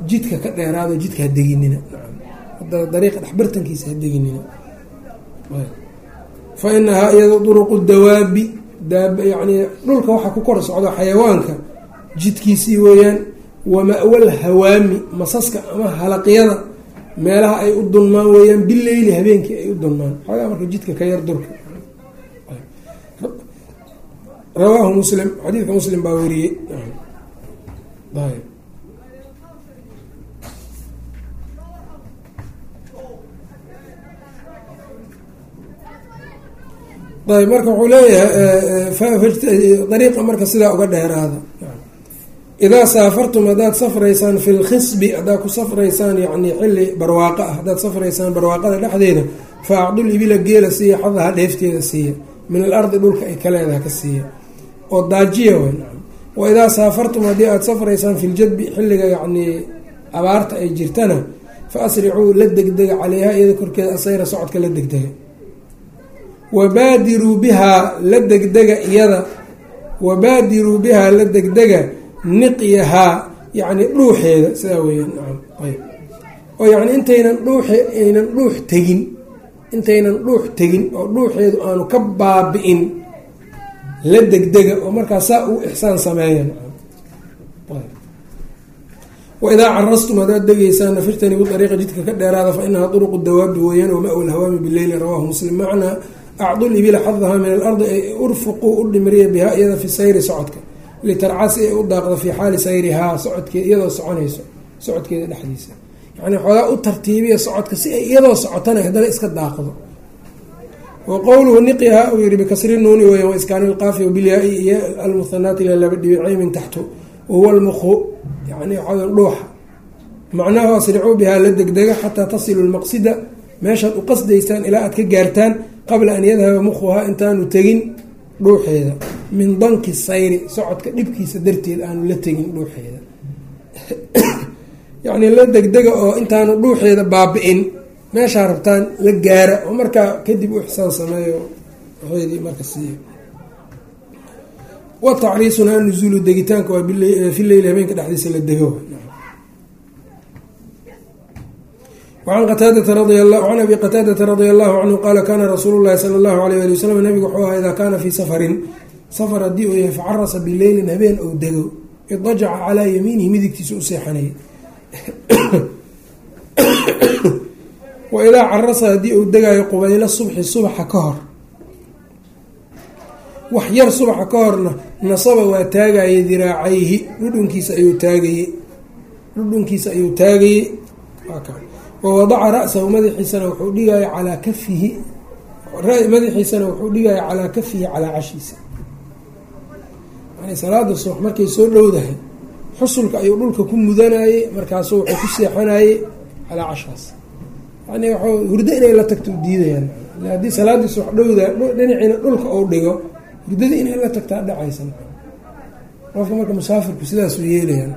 jidka ka dheeraado jidka ha deginina. Dariiqa dhexbartankiisa ha deginina fa inahaa iyado duruqu dawaabi yani dhulka waxaa ku kor socdo xayawaanka jidkiisii weeyaan wama-wal hawaami masaska ama halaqyada meelaha ay u dulmaan weeyaan bileyli habeenkii ay u dulmaan xoogaa marka jidka ka yar durka rawaahu muslim xadiidka muslim baa wariyey ayb marka wuxuu leeyahay dariiqa marka sidaa uga dheeraada. Idaa saafartum haddaad safraysaan fi lkhisbi haddaad ku safraysaan yani xilli barwaaqo ah haddaad safraysaan barwaaqada dhexdeeda fa acdul ibila geela siiya xadaha dheefteeda siiya min alardi dhulka ay ka leedaha ka siiya. Oo daajiya w wa idaa saafartum haddii aada safraysaan fi ljadbi xilliga yacnii abaarta ay jirtana fa asricuu la degdega caleyha iyada korkeeda asayra socodka la degdega wabaadiruu bihaa la degdega iyada wabaadiruu bihaa la degdega niqyahaa yacni dhuuxeeda sidaa weyaan nacam oo yacni intaynan dhuuxe aynan dhuux tegin intaynan dhuux tegin oo dhuuxeedu aanu ka baabi'in la degdega oo markaa saa uu ixsaan sameeya waidaa carastum haddaad degaysaana fajtanibu ariiqa jidka ka dheeraada fa inahaa duruqu dawaabi weeyaan wama-w lhawaami bileyli rawaahu muslim macnaa acdu libila xadahaa min alardi ay urfuquu u dhimriya bihaa iyada fi sayri socodka litarcasi ay u daaqdo fii xaali sayrihaa socodkeed iyadoo soconayso socodkeeda dhexdiisa yani xoogaa u tartiibiya socodka si ay iyadoo socotana haddana iska daaqdo wa qowluhu niqyaha uu yihi bikasri nuuni weya waiskaani lqaafi wabilyaa-i iyo almuhanaati ila laba dhibicay min taxtu wahuwa lmuqu yani dhuuxa macnahu asricuu bihaa la degdega xataa tasilu lmaqsida meeshaad u qasdaysaan ilaa aad ka gaartaan qabla an yadhaba mukhuhaa intaanu tegin dhuuxeeda min danki sayri socodka dhibkiisa darteed aanu la tegin dhuuxeeda yacni la degdega oo intaanu dhuuxeeda baabi'in meeshaa rabtaan la gaara oo markaa kadib u ixsaan sameeyo waxeedii marka siiyo wa tacriisunaa degitaanka waa fi leyli habeenka dhexdiisa la dego an abi qataadata radia allahu canhu qaala kaana rasuulu llahi sala allahu alayh ali wasalam nabigu wuxuu ahaa idaa kaana fii safarin safar haddii uu yahay facarasa bileylin habeen ou dego idajaca calaa yamiinihi midigtiisa u seexanaya wa idaa carasa haddii uu degaayo qubaylo subxi subaxa ka hor wax yar subaxa ka horna nasaba waa taagayay diraacayhi dhudhunkiisa ayuu taagayey dhudhunkiisa ayuu taagayey wawadaca ra-sahu madaxiisana wuxuu dhigaya calaa kafihi madaxiisana wuxuu dhigaya calaa kafihi calaa cashiisa yani salaada subax markay soo dhowdahay xusulka ayuu dhulka ku mudanayey markaasu wuxuu ku seexanayey calaa cashaas yani w hurdo inay la tagto diidayaan haddii salaadii subax dhowda dhinaciina dhulka ou dhigo hurdadii inay la tagtaa dhacaysa qofka marka musaafirku sidaasuu yeelayaan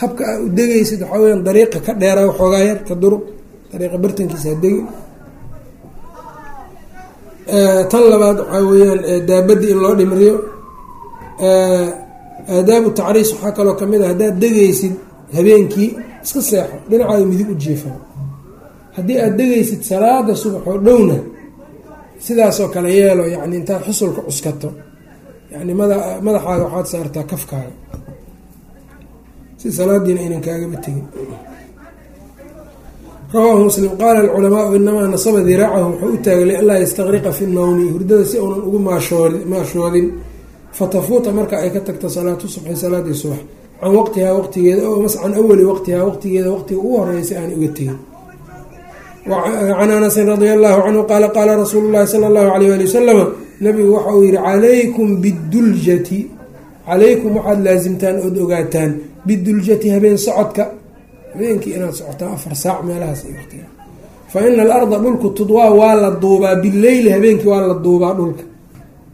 habka aa u degaysid waxaa weyaan dariiqa ka dheera waxoogaa yar ka duruq dariiqa bartankiisa ha degi tan labaad waxaa weyaan daabadii in loo dhimriyo. Aadaabu tacriis waxaa kaloo ka mid a haddaad degaysid habeenkii iska seexo dhinacaada midig u jiifa haddii aad degaysid salaada subaxoo dhowna sidaasoo kale yeelo yani intaad xusulka cuskato. Yani mada madaxaaga waxaad saartaa kafkaaga si salaadiina aynan kaagaba tegin. Rawaahu muslim qaala alculamaau inamaa nasaba diraacahu wuxuu u taagay lianlaa yastaqriqa fi nnowmi hurdada si uunan ugu maashoodin. Fatafuuta marka ay ka tagto salaatu subxi salaadii subax. Can waqtihaa waqtigeeda can awali waqtihaa waqtigeeda waqtiga ugu horeysay aanay uga tegin. Can anasin radia allahu canhu qaala qaala rasuulu llahi sala allahu alayh ali wasalama nabigu waxa uu yihi calaykum biduljati calaykum waxaad laasimtaan ood ogaataan biduljati habeen socodka. Habeenkii inaad socotaan afar saac meelahaas waqtiga. Fa ina alarda dhulku tudwaa waa la duubaa bileyli habeenkii waa la duubaa dhulka.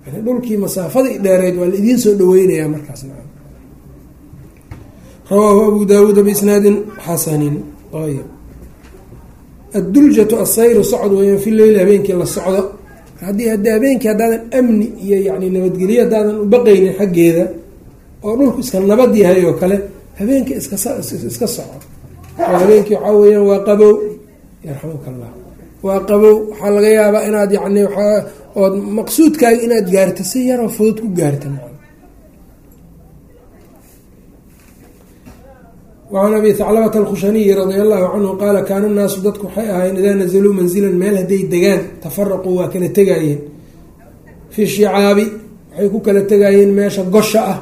Yani dhulkii masaafadii dheereyd waa la idiin soo dhaweynayaa markaas rawaahu abu daawuuda biisnaadin xasanin. Ayb adduljatu asayru socod weeyaan fi leyli habeenkii la socdo. Haddii haddi habeenkii haddaadan amni iyo yani nabadgelyo haddaadan u baqaynin xaggeeda oo dhulku iska nabad yahay oo kale habeenkii iskaiska soco oo habeenkii waxaa weyaan waa qabow. Yarxamuka allah waa qabow. Waxaa laga yaabaa inaad yani ood maqsuudkaaga inaad gaarto si yaroo fudud ku gaarta wacan abi haclabata alkhushaniyi radia allahu canhu qaala kaana naasu dadku waxay ahaayeen idaa nazaluu manzilan meel hadday degaan tafaraquu waa kala tegaayeen. Fi shicaabi waxay ku kala tegaayeen meesha gosha ah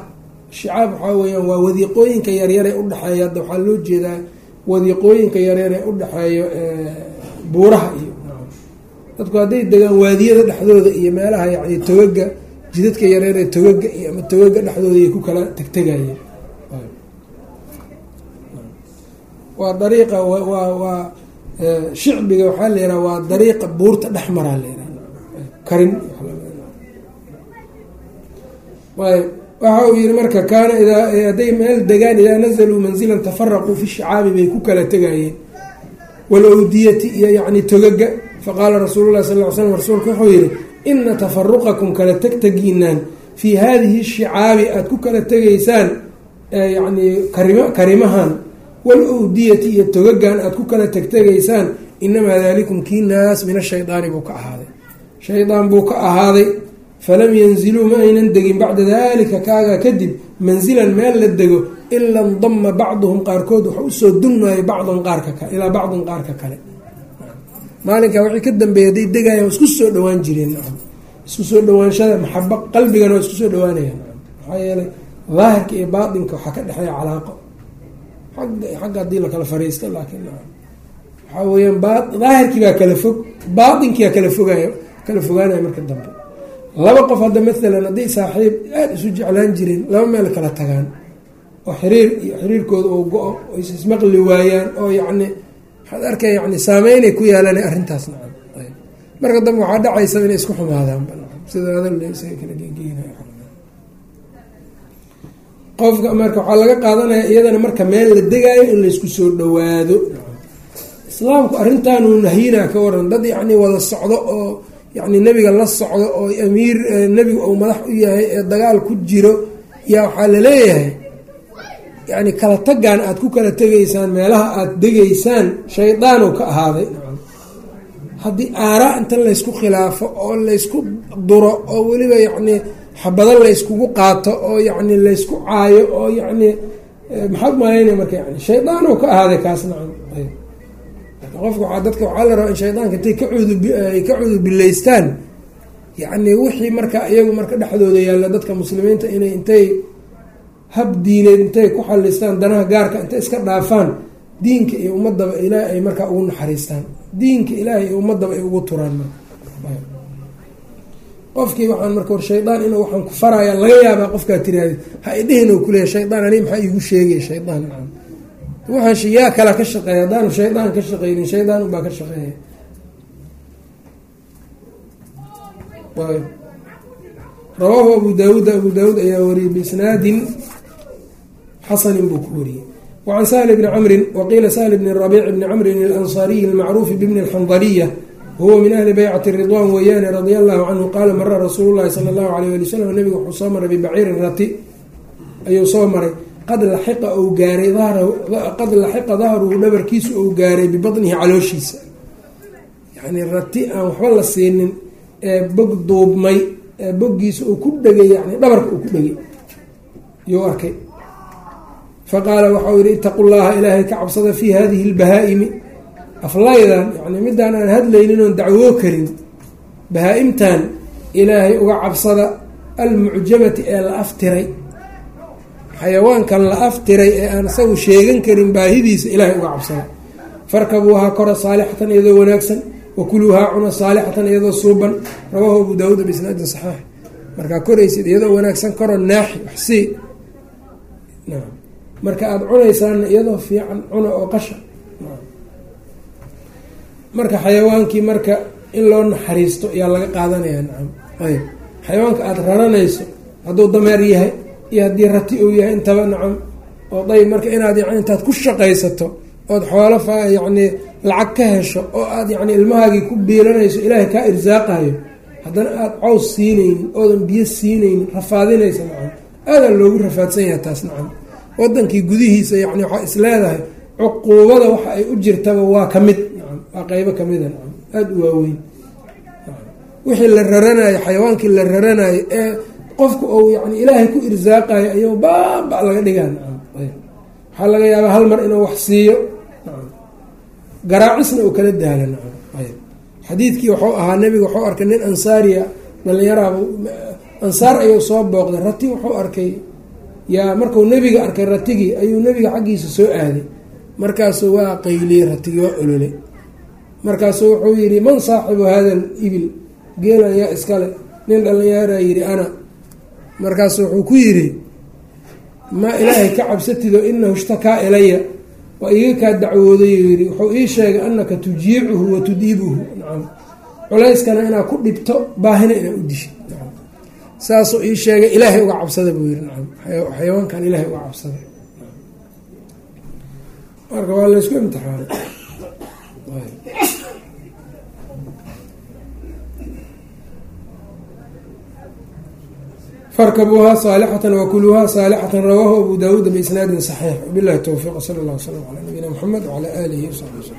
shicaab waxaa weyaan waa wadiiqooyinka yaryare udhexeeya hadda waxaa loo jeedaa wadiiqooyinka yaryare udhexeeyo buuraha iyo dadku hadday degaan waadiyada dhexdooda iyo meelaha yani togaga jidadka yareeree togaga iyo ama togaga dhexdooda ay ku kala tegtegayeen waa dariiqa waa waa shicbiga waxaa la yidhaha waa dariiqa buurta dhexmaraa la yidhaha. Karin. Ayb waxa uu yihi marka kaana hadday meel degaan idaa nazaluu manzilan tafaraquu fi shicaabi bay ku kala tegayeen walawdiyati iyo yani togaga faqaala rasuulu lahi sal l slam rasuulka wuxuu yihi ina tafaruqakum kala tegtegiinaan fii haadihi shicaabi aada ku kala tegaysaan yacni karim karimahan walowdiyati iyo togagan aada ku kala tegtegaysaan inamaa dalikum kii naas min ashaydaani buu ka ahaaday. Shaydaan buu ka ahaaday falam yanziluu ma aynan degin bacda dalika kaagaa kadib manzilan meel la dego ila ndama bacduhum qaarkood waxa u soo dunmaayo bacdan qaarka kale ilaa bacdin qaarka kale maalinkaa wixii ka dambeeyay haday degayan waa isku soo dhawaan jireen isku soo dhawaanshada maxaba qalbigana waa isku soo dhawaanayaan maxaa yeelay daahirka iyo baatinka waxaa ka dhexeeya calaaqo xagga haddii lakala fariisto laakiin waxaa weyaan daahirkii baa kala fog baatinkiibaa kala fogay kala fogaanaya marka dambe laba qof hadda maalan hadday saaxiib aada isu jeclaan jireen laba meel kala tagaan oo xiriir xiriirkooda oo go-o oo ismaqli waayaan oo yacni waxaad arkay yani saameynay ku yeelanay arrintaas nacam. Marka dambe waxaa dhacaysa inay isku xumaadaanba qofka marka waxaa laga qaadanaya iyadana marka meel la degaayo in laysku soo dhawaado islaamku arrintaanuu nahyinaa ka waran. Dad yacni wada socdo oo yacni nebiga la socdo oo amiir nebiga uu madax u yahay ee dagaal ku jiro yaa waxaa la leeyahay yacni kala tagaan aada ku kala tegaysaan meelaha aada degaysaan shaydaanuu ka ahaaday. Haddii aaraa inta laysku khilaafo oo laysku duro oo weliba yacni xabado layskugu qaato oo yacni laysku caayo oo yacni maxaad malaynaya marka yani shaydaanuu ka ahaaday kaas nacam qofka waaa dadka waxaa la rabaa in shaydaanka intay ka cuduay ka cudubilaystaan yacni wixii marka iyagu marka dhexdooda yaalla dadka muslimiinta inay intay hab diineed intay ku xalistaan danaha gaarka intay iska dhaafaan diinka iyo ummadaba ilaahay ay markaa ugu naxariistaan. Diinka ilaahay iyo ummadaba ay ugu turaan qofkii waxaan marka war shaydaan inuu waxaan ku faraya laga yaabaa qofkaa tiraahda ha idhihin oo kuleeya shaydaan ani maxaa iigu sheegay shaydaan waxaan yaa kala ka shaqeeya haddaanu shaydaan ka shaqeynin shaydaan unbaa ka shaqeeya. Rawaahu abu daawuud abu daawuud ayaa wariyey biisnaadin xasanin buu ku wariyey wacan sahl bni camrin waqiila sahl bni rabiic bni camrin alansaariyi almacruufi bibni alxandaliya huwa min ahli baycati ridwan weeyaane radia allahu canhu qaala mara rasuulu llahi sala allahu alayh ali wasalam nabiga wuxuu soo maray bibaciirin rati ayuu soo maray qad laxiqa ou gaaray qad laxiqa dahruhu dhabarkiisu ou gaaray bibadnihi calooshiisa. Yacnii rati aan waxba la siinin ee bog duubmay ee boggiisa uu ku dhegay yani dhabarka uu ku dhegay. Yuu arkay. Faqaala waxau yihi itaqu llaha ilaahay ka cabsada fii hadihi lbahaa-imi. Aflaydan yani midaan aan hadlaynin oon dacwoo karin bahaa-imtan ilaahay uga cabsada almucjamati ee la aftiray xayawaankan la aftiray ee aan isagu sheegan karin baahidiisa ilaahay uga cabsada farkabuuhaa kora saalixatan iyadoo wanaagsan wakuluuhaa cuna saalixatan iyadoo suuban. Rawaahu abu daawuud bisnaadin saxiix. Markaa koraysid iyadoo wanaagsan koro naaxi waxsii marka aada cunaysaana iyadoo fiican cuna oo qasha. Marka xayawaankii marka in loo naxariisto ayaa laga qaadanaya. Nacam ayb xayawaanka aada raranayso hadduu dameer yahay iyo haddii rati uu yahay intaba nacam oo dayb marka inaad yani intaad ku shaqaysato ood xoolo fa yacni lacag ka hesho oo aada yacni ilmahaagii ku biilanayso ilaahay kaa irsaaqayo haddana aada caws siinaynin oodan biyo siinaynin rafaadinaysa nacam aadaa loogu rafaadsan yahay taas nacam wadankii gudihiisa yani waxaa is leedahay cuquubada waxa ay u jirtaba waa ka mid nacam waa qeybo kamida nacam aada u waaweyn. Wixii la raranayo xayawaankii la raranayo ee qofka ou yani ilaahay ku irsaaqayo ayuu baaba laga dhigaa nacam waxaa laga yaabaa hal mar inuu wax siiyo. Garaacisna uu kala nacam xadiidkii wuxuu ahaa nebiga wuxuu arkay nin ansaariya dhalinyaraha ansaar ayuu soo booqday. Rati wuxuu arkay yaa markuu nebiga arkay ratigii ayuu nebiga xaggiisa soo aaday. Markaasuu waa qayliyey ratigii waa ololay markaasuu wuxuu yidhi man saaxibu hada ibil? Geelan yaa iskale nin dhalinyaraa yidhi ana markaasu wuxuu ku yidhi maa ilaahay ka cabsatido inahu ishtakaa ilaya waa iga kaa dacwooday yidhi. Wuxuu ii sheegay anaka tujiicuhu wa tudiibuhu. Nacam culayskana inaad ku dhibto baahina inaad u dishid saasuu ii sheegay ilaahay uga cabsada buu yihi nacam xayawaankan ilaahay uga cabsada marka waa laysku imtixaanay farkabuuhaa saalixatan wakuluuhaa saalixatan rawaahu abu daawuuda biisnaadin saxiix. Wabilahi towfiiq sala allah wslam calaa nabiyina mxamed wcalaa aalihi wsaxbi wslm